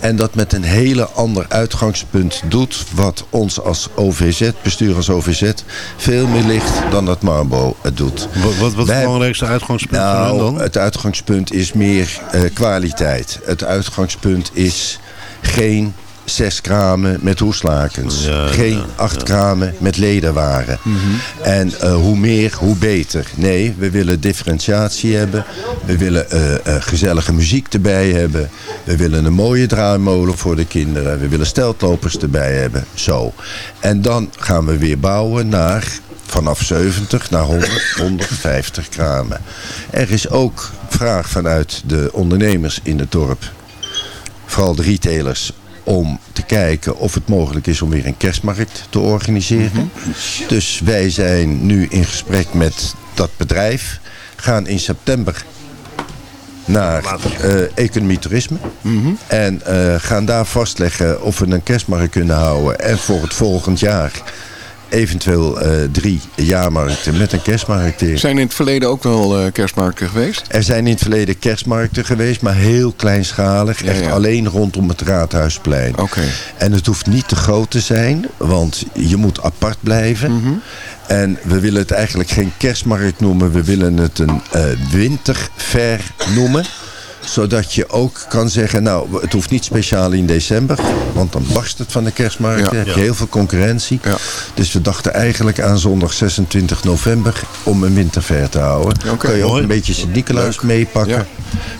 En dat met een hele ander uitgangspunt doet. Wat ons als OVZ, bestuur als OVZ, veel meer ligt dan dat Marbo het doet. Wat, wat, wat is het belangrijkste uitgangspunt nou, dan? het uitgangspunt is meer eh, kwaliteit. Het uitgangspunt is geen zes kramen met hoeslakens. geen acht kramen met lederwaren. Mhm. En eh, hoe meer, hoe beter. Nee, we willen differentiatie hebben. We willen eh, eh, gezellige muziek erbij hebben. We willen een mooie draaimolen voor de kinderen. We willen steltlopers erbij hebben. Zo. En dan gaan we weer bouwen naar vanaf 70 naar 100, 150 kramen. Er is ook vraag vanuit de ondernemers in het dorp, vooral de retailers, om te kijken of het mogelijk is om weer een kerstmarkt te organiseren. Dus wij zijn nu in gesprek met dat bedrijf, gaan in september naar eh, economie toerisme. En eh, gaan daar vastleggen of we een kerstmarkt kunnen houden. En voor het volgend jaar eventueel eh, drie jaarmarkten met een kerstmarkt erin. Zijn in het verleden ook wel eh, kerstmarkten geweest? Er zijn in het verleden kerstmarkten geweest, maar heel kleinschalig. Ja, echt ja. alleen rondom het Raadhuisplein. Oké. En het hoeft niet te groot te zijn, want je moet apart blijven. Mhm. En we willen het eigenlijk geen kerstmarkt noemen. We willen het een eh winterfair noemen zodat je ook kan zeggen, nou, het hoeft niet speciaal in december. Want dan barst het van de kerstmarkt. Ja. Dan heb je Ja. heel veel concurrentie. Dus we dachten eigenlijk aan zondag 26 november om een winterfair te houden. Oké, kan je ook mooi. een beetje Sint-Nicolaas meepakken. Een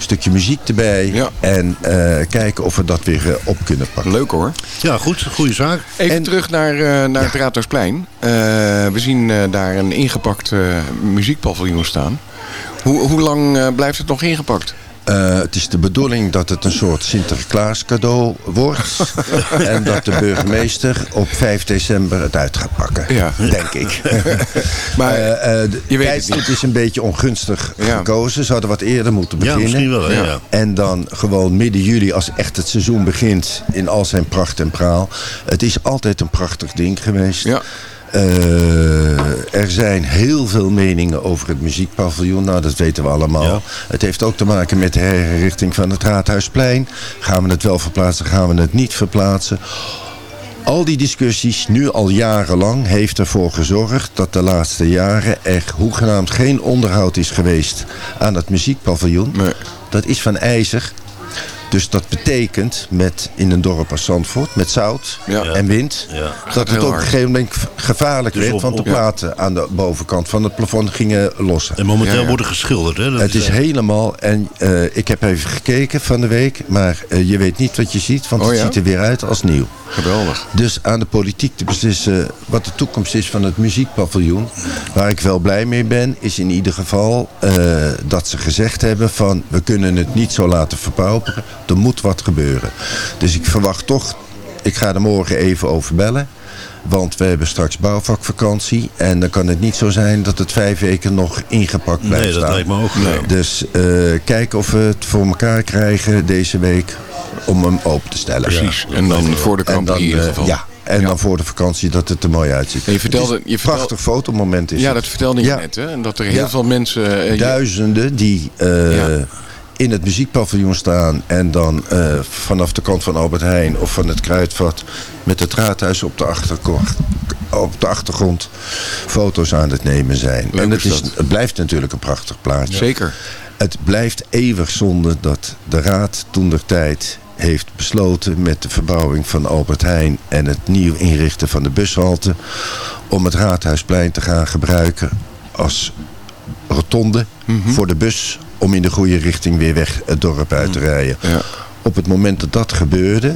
stukje muziek erbij. En eh, kijken of we dat weer eh, op kunnen pakken. Leuk hoor. Ja, goed. Goede zaak. Even terug naar, eh, naar het Raadhuisplein. Eh, we zien daar een ingepakt eh, muziekpaviljoen staan. Hoe, hoe lang blijft het nog ingepakt? Eh, het is de bedoeling dat het een soort Sinterklaas cadeau wordt. en dat de burgemeester op 5 december het uit gaat pakken. Ja. Denk ik. maar eh, eh, de je tijdstip is een beetje ongunstig gekozen. Ze hadden wat eerder moeten Ja, beginnen. misschien wel, hè, ja. En dan gewoon midden juli, als echt het seizoen begint, in al zijn pracht en praal. Het is altijd een prachtig ding geweest. Eh, er zijn heel veel meningen over het muziekpaviljoen. Nou, dat weten we allemaal. Het heeft ook te maken met de herinrichting van het Raadhuisplein. Gaan we het wel verplaatsen, gaan we het niet verplaatsen? Al die discussies, nu al jarenlang, heeft ervoor gezorgd dat de laatste jaren er hoegenaamd geen onderhoud is geweest aan het muziekpaviljoen. Dat is van ijzer. Dus dat betekent met, in een dorp als Zandvoort, met zout en wind, dat het op een gegeven moment gevaarlijk Dus werd. op- want de op- ja. platen aan de bovenkant van het plafond gingen lossen. En momenteel Ja, ja. wordt er geschilderd, hè? Dat Het is eh, helemaal, en eh, ik heb even gekeken van de week, maar eh, je weet niet wat je ziet, want Oh het ja? ziet er weer uit als nieuw. Geweldig. Dus aan de politiek te beslissen wat de toekomst is van het muziekpaviljoen. Waar ik wel blij mee ben, is in ieder geval eh, dat ze gezegd hebben van we kunnen het niet zo laten verpauperen. Er moet wat gebeuren. Dus ik verwacht toch, ik ga er morgen even over bellen. Want we hebben straks bouwvakvakantie. En dan kan het niet zo zijn dat het vijf weken nog ingepakt blijft Nee, dat staan. lijkt me ook. Nee. Dus eh, kijken of we het voor elkaar krijgen deze week om hem open te stellen. Precies. En dan voor de kamp in ieder eh, geval. Ja, en dan voor de vakantie dat het er mooi uitziet. En je vertelde- je prachtig fotomoment is Ja, het. dat vertelde je Ja. net. Hè? En dat er heel Ja. veel mensen... eh, Duizenden die eh, Ja. In het muziekpaviljoen staan en dan eh, vanaf de kant van Albert Heijn of van het Kruidvat met het raadhuis op de, op de achtergrond foto's aan het nemen zijn. Leuk en het, is het blijft natuurlijk een prachtig plaatje. Zeker. Het blijft eeuwig zonde dat de raad toen der tijd heeft besloten met de verbouwing van Albert Heijn en het nieuw inrichten van de bushalte om het Raadhuisplein te gaan gebruiken als rotonde Mhm. voor de bus om in de goede richting weer weg het dorp uit te rijden. Ja. Op het moment dat dat gebeurde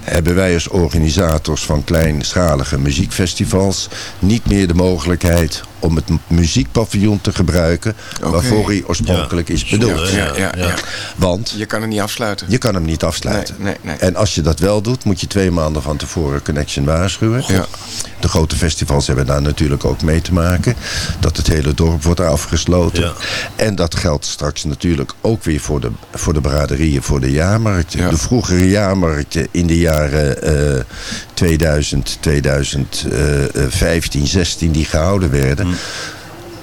hebben wij als organisators van kleinschalige muziekfestivals niet meer de mogelijkheid om het muziekpaviljoen te gebruiken waarvoor hij oorspronkelijk is bedoeld. Ja, ja. Want Je kan het niet afsluiten. je kan hem niet afsluiten. Nee, nee, nee. En als je dat wel doet, moet je twee maanden van tevoren Connection waarschuwen. Ja. De grote festivals hebben daar natuurlijk ook mee te maken. Dat het hele dorp wordt afgesloten. En dat geldt straks natuurlijk ook weer voor de, voor de braderieën, voor de jaarmarkten. Ja. De vroegere jaarmarkten in de jaren eh 2000, 2015, 16 die gehouden werden... Mm.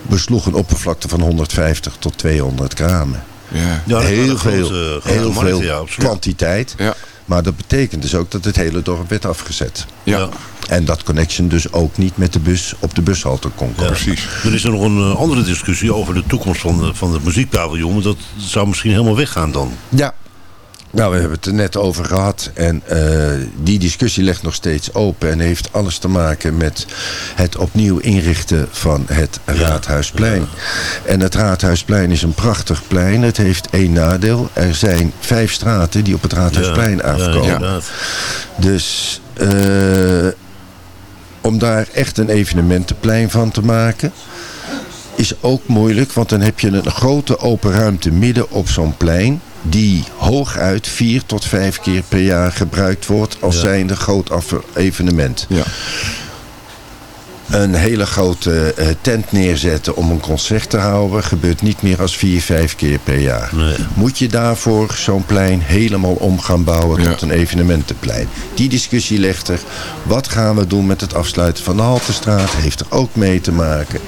besloegen een oppervlakte van 150 tot 200 kramen. Ja. Heel veel, grote- heel veel ja, kwantiteit. Ja. Maar dat betekent dus ook dat het hele dorp werd afgezet. Ja. En dat Connection dus ook niet met de bus op de bushalte kon komen. Precies. Er is er nog een eh, andere discussie over de toekomst van, de, van het muziekpaviljoen. Dat zou misschien helemaal weggaan dan. Ja. Nou, we hebben het er net over gehad. En eh, die discussie ligt nog steeds open. En heeft alles te maken met het opnieuw inrichten van het Raadhuisplein. En het Raadhuisplein is een prachtig plein. Het heeft één nadeel. Er zijn vijf straten die op het Raadhuisplein Ja, afkomen. Dus eh, om daar echt een evenementenplein van te maken is ook moeilijk, want dan heb je een grote open ruimte midden op zo'n plein die hooguit vier tot vijf keer per jaar gebruikt wordt als Ja. zijnde groot evenement. Ja. Een hele grote eh, tent neerzetten om een concert te houden gebeurt niet meer als vier, vijf keer per jaar. Nee. Moet je daarvoor zo'n plein helemaal om gaan bouwen Ja. tot een evenementenplein? Die discussie ligt er. Wat gaan we doen met het afsluiten van de Haltestraat? Heeft er ook mee te maken.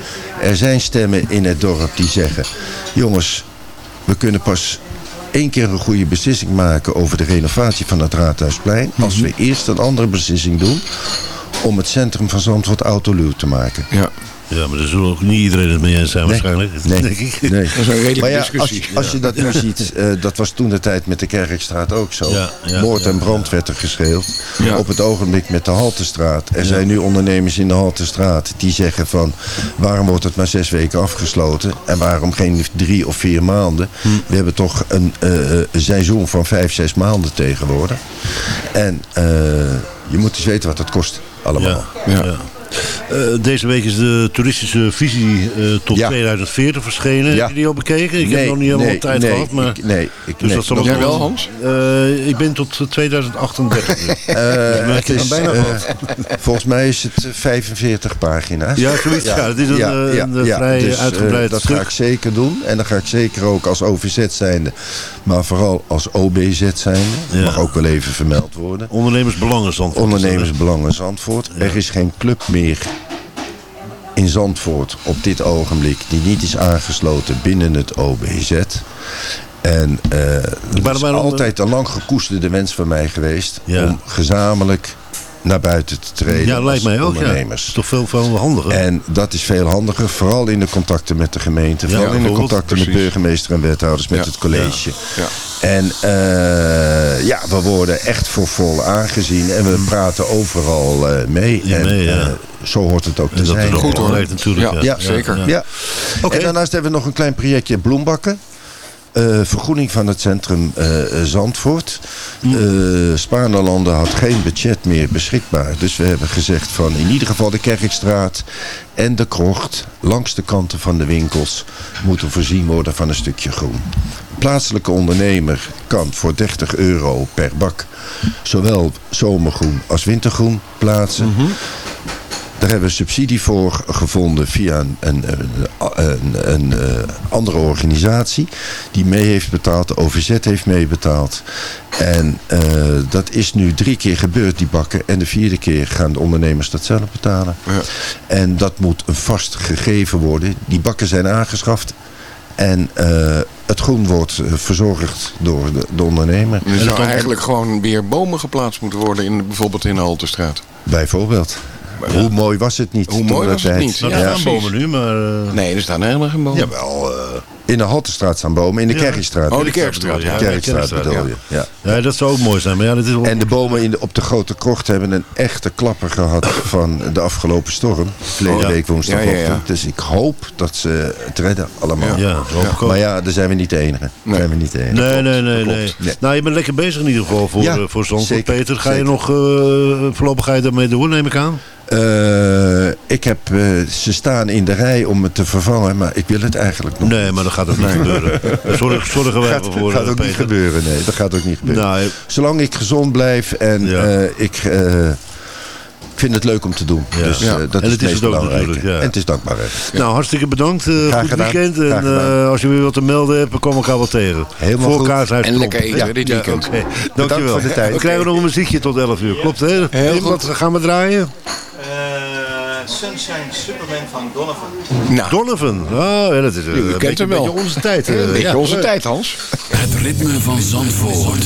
Er zijn stemmen in het dorp die zeggen... jongens, we kunnen pas één keer een goede beslissing maken... over de renovatie van het Raadhuisplein... als Mhm. we eerst een andere beslissing doen... om het centrum van Zandvoort autoluw te maken. Ja. Ja, maar daar zullen ook niet iedereen het mee eens zijn waarschijnlijk. Nee, Denk ik. nee. Dat is een redelijke maar ja, discussie. Als, als je dat nu ziet, eh, dat was toen de tijd met de Kerkstraat ook zo. Ja, ja, Moord en ja, brand werd er geschreeuwd. Ja. Op het ogenblik met de Haltestraat. Er zijn nu ondernemers in de Haltestraat die zeggen van... waarom wordt het maar zes weken afgesloten? En waarom geen drie of vier maanden? Hm. We hebben toch een, eh, een seizoen van vijf, zes maanden tegenwoordig. En eh, je moet eens weten wat het kost allemaal. Ja, Ja. Eh, deze week is de toeristische visie eh, tot Ja. 2040 verschenen. Ja. Heb je die al bekeken? Ik Nee, heb nog niet helemaal nee, tijd nee, gehad. Maar... ik- nee, ik, Dus dat zal nog- wel, Hans? Eh, ik ben tot 2038. nu. Eh, maar het is, bijna volgens mij is het eh, 45 pagina's. Ja, zoiets. Ja, het is een, een, vrij dus, uitgebreid Dat stuk. ga ik zeker doen. En dat ga ik zeker ook als OVZ zijnde. Maar vooral als OBZ zijnde. Mag ook wel even vermeld worden. Ondernemersbelangen Zandvoort. Ondernemersbelangen Zandvoort. Er is geen club meer in Zandvoort op dit ogenblik die niet is aangesloten binnen het OBZ. En eh het Maar- is altijd een lang gekoesterde wens van mij geweest Ja. om gezamenlijk naar buiten te treden Ja, lijkt mij ook. Ja. is toch veel, veel handiger. En dat is veel handiger, vooral in de contacten met de gemeente, Ja, vooral in de contacten met burgemeester en wethouders, met Ja. het college. Ja. En eh, ja, we worden echt voor vol aangezien en we praten overal eh, mee. Ja, en mee, ja. eh, zo hoort het ook te En dat zijn. is ook belangrijk natuurlijk. Ja, Ja, zeker. Ja. En daarnaast hebben we nog een klein projectje Bloembakken. Eh, vergroening van het centrum eh, Zandvoort. Eh Spaarlanden had geen budget meer beschikbaar. Dus we hebben gezegd van in ieder geval de Kerkstraat en de krocht langs de kanten van de winkels moeten voorzien worden van een stukje groen. Een plaatselijke ondernemer kan voor 30 euro per bak zowel zomergroen als wintergroen plaatsen. Daar hebben we subsidie voor gevonden via een, een, een, een, een, eh, andere organisatie die mee heeft betaald. De OVZ heeft meebetaald. En eh, dat is nu drie keer gebeurd, die bakken. En de vierde keer gaan de ondernemers dat zelf betalen. En dat moet een vast gegeven worden. Die bakken zijn aangeschaft. En eh, het groen wordt verzorgd door de, de ondernemer. Er zou eigenlijk gewoon weer bomen geplaatst moeten worden, in, bijvoorbeeld in de Haltestraat. Bijvoorbeeld. Hoe mooi was het niet? Hoe mooi dat was het tijd? niet? Nou, Ja, er staan bomen nu, maar... eh, Nee, er staan helemaal geen bomen. Jawel, eh, in de Haltestraat staan bomen, in de Ja. Kerkstraat. Oh, de Kerkstraat, ja. De Kerkstraat Kerkstraat, bedoel ja. je. Ja. ja, dat zou ook mooi zijn. Maar ja, dat is wel... En de bomen in de, op de Grote Krocht hebben een echte klapper gehad van de afgelopen storm. Verleden Ja. week woensdagochtend. Ja, ja, ja. Dus ik hoop dat ze het redden allemaal. Ja, hoop. Maar ja, daar zijn we niet de enige. Nee. Zijn we niet de enige. Nee, nee, nee, nee. Nee. Nou, je bent lekker bezig in ieder geval voor, Ja, eh, voor Zandvoort. Peter, ga je nog uh, voorlopig ga je daarmee door, neem ik aan? Eh, ik heb, eh, ze staan in de rij om het te vervangen, maar ik wil het eigenlijk nog Nee, maar dat gaat ook niet gebeuren. Daar zorgen, wij gaat, voor, gaat eh, ook niet gebeuren, nee. Dat gaat ook niet gebeuren. Nou, Zolang ik gezond blijf en Ja. eh, ik, eh, ik vind het leuk om te doen. Ja. Dus Ja. dat En is het is het ook ja. En het is dankbaarheid. Nou, hartstikke bedankt. eh, Graag goed gedaan. weekend. En eh, als je weer wat te melden hebt, dan komen we elkaar wel tegen. Helemaal voor goed. En lekker eten Ja, dit ja, weekend. oké. Dankjewel. voor de tijd. We krijgen nog een muziekje tot 11 uur. Klopt, hè? Heel goed. Wat gaan we draaien? Sunshine Superman van Donovan. Nou, Donovan. Oh, ja, dat is eh, U een kent beetje, hem wel. beetje onze tijd. eh, een beetje ja. onze tijd, Hans. Het ritme van Zandvoort.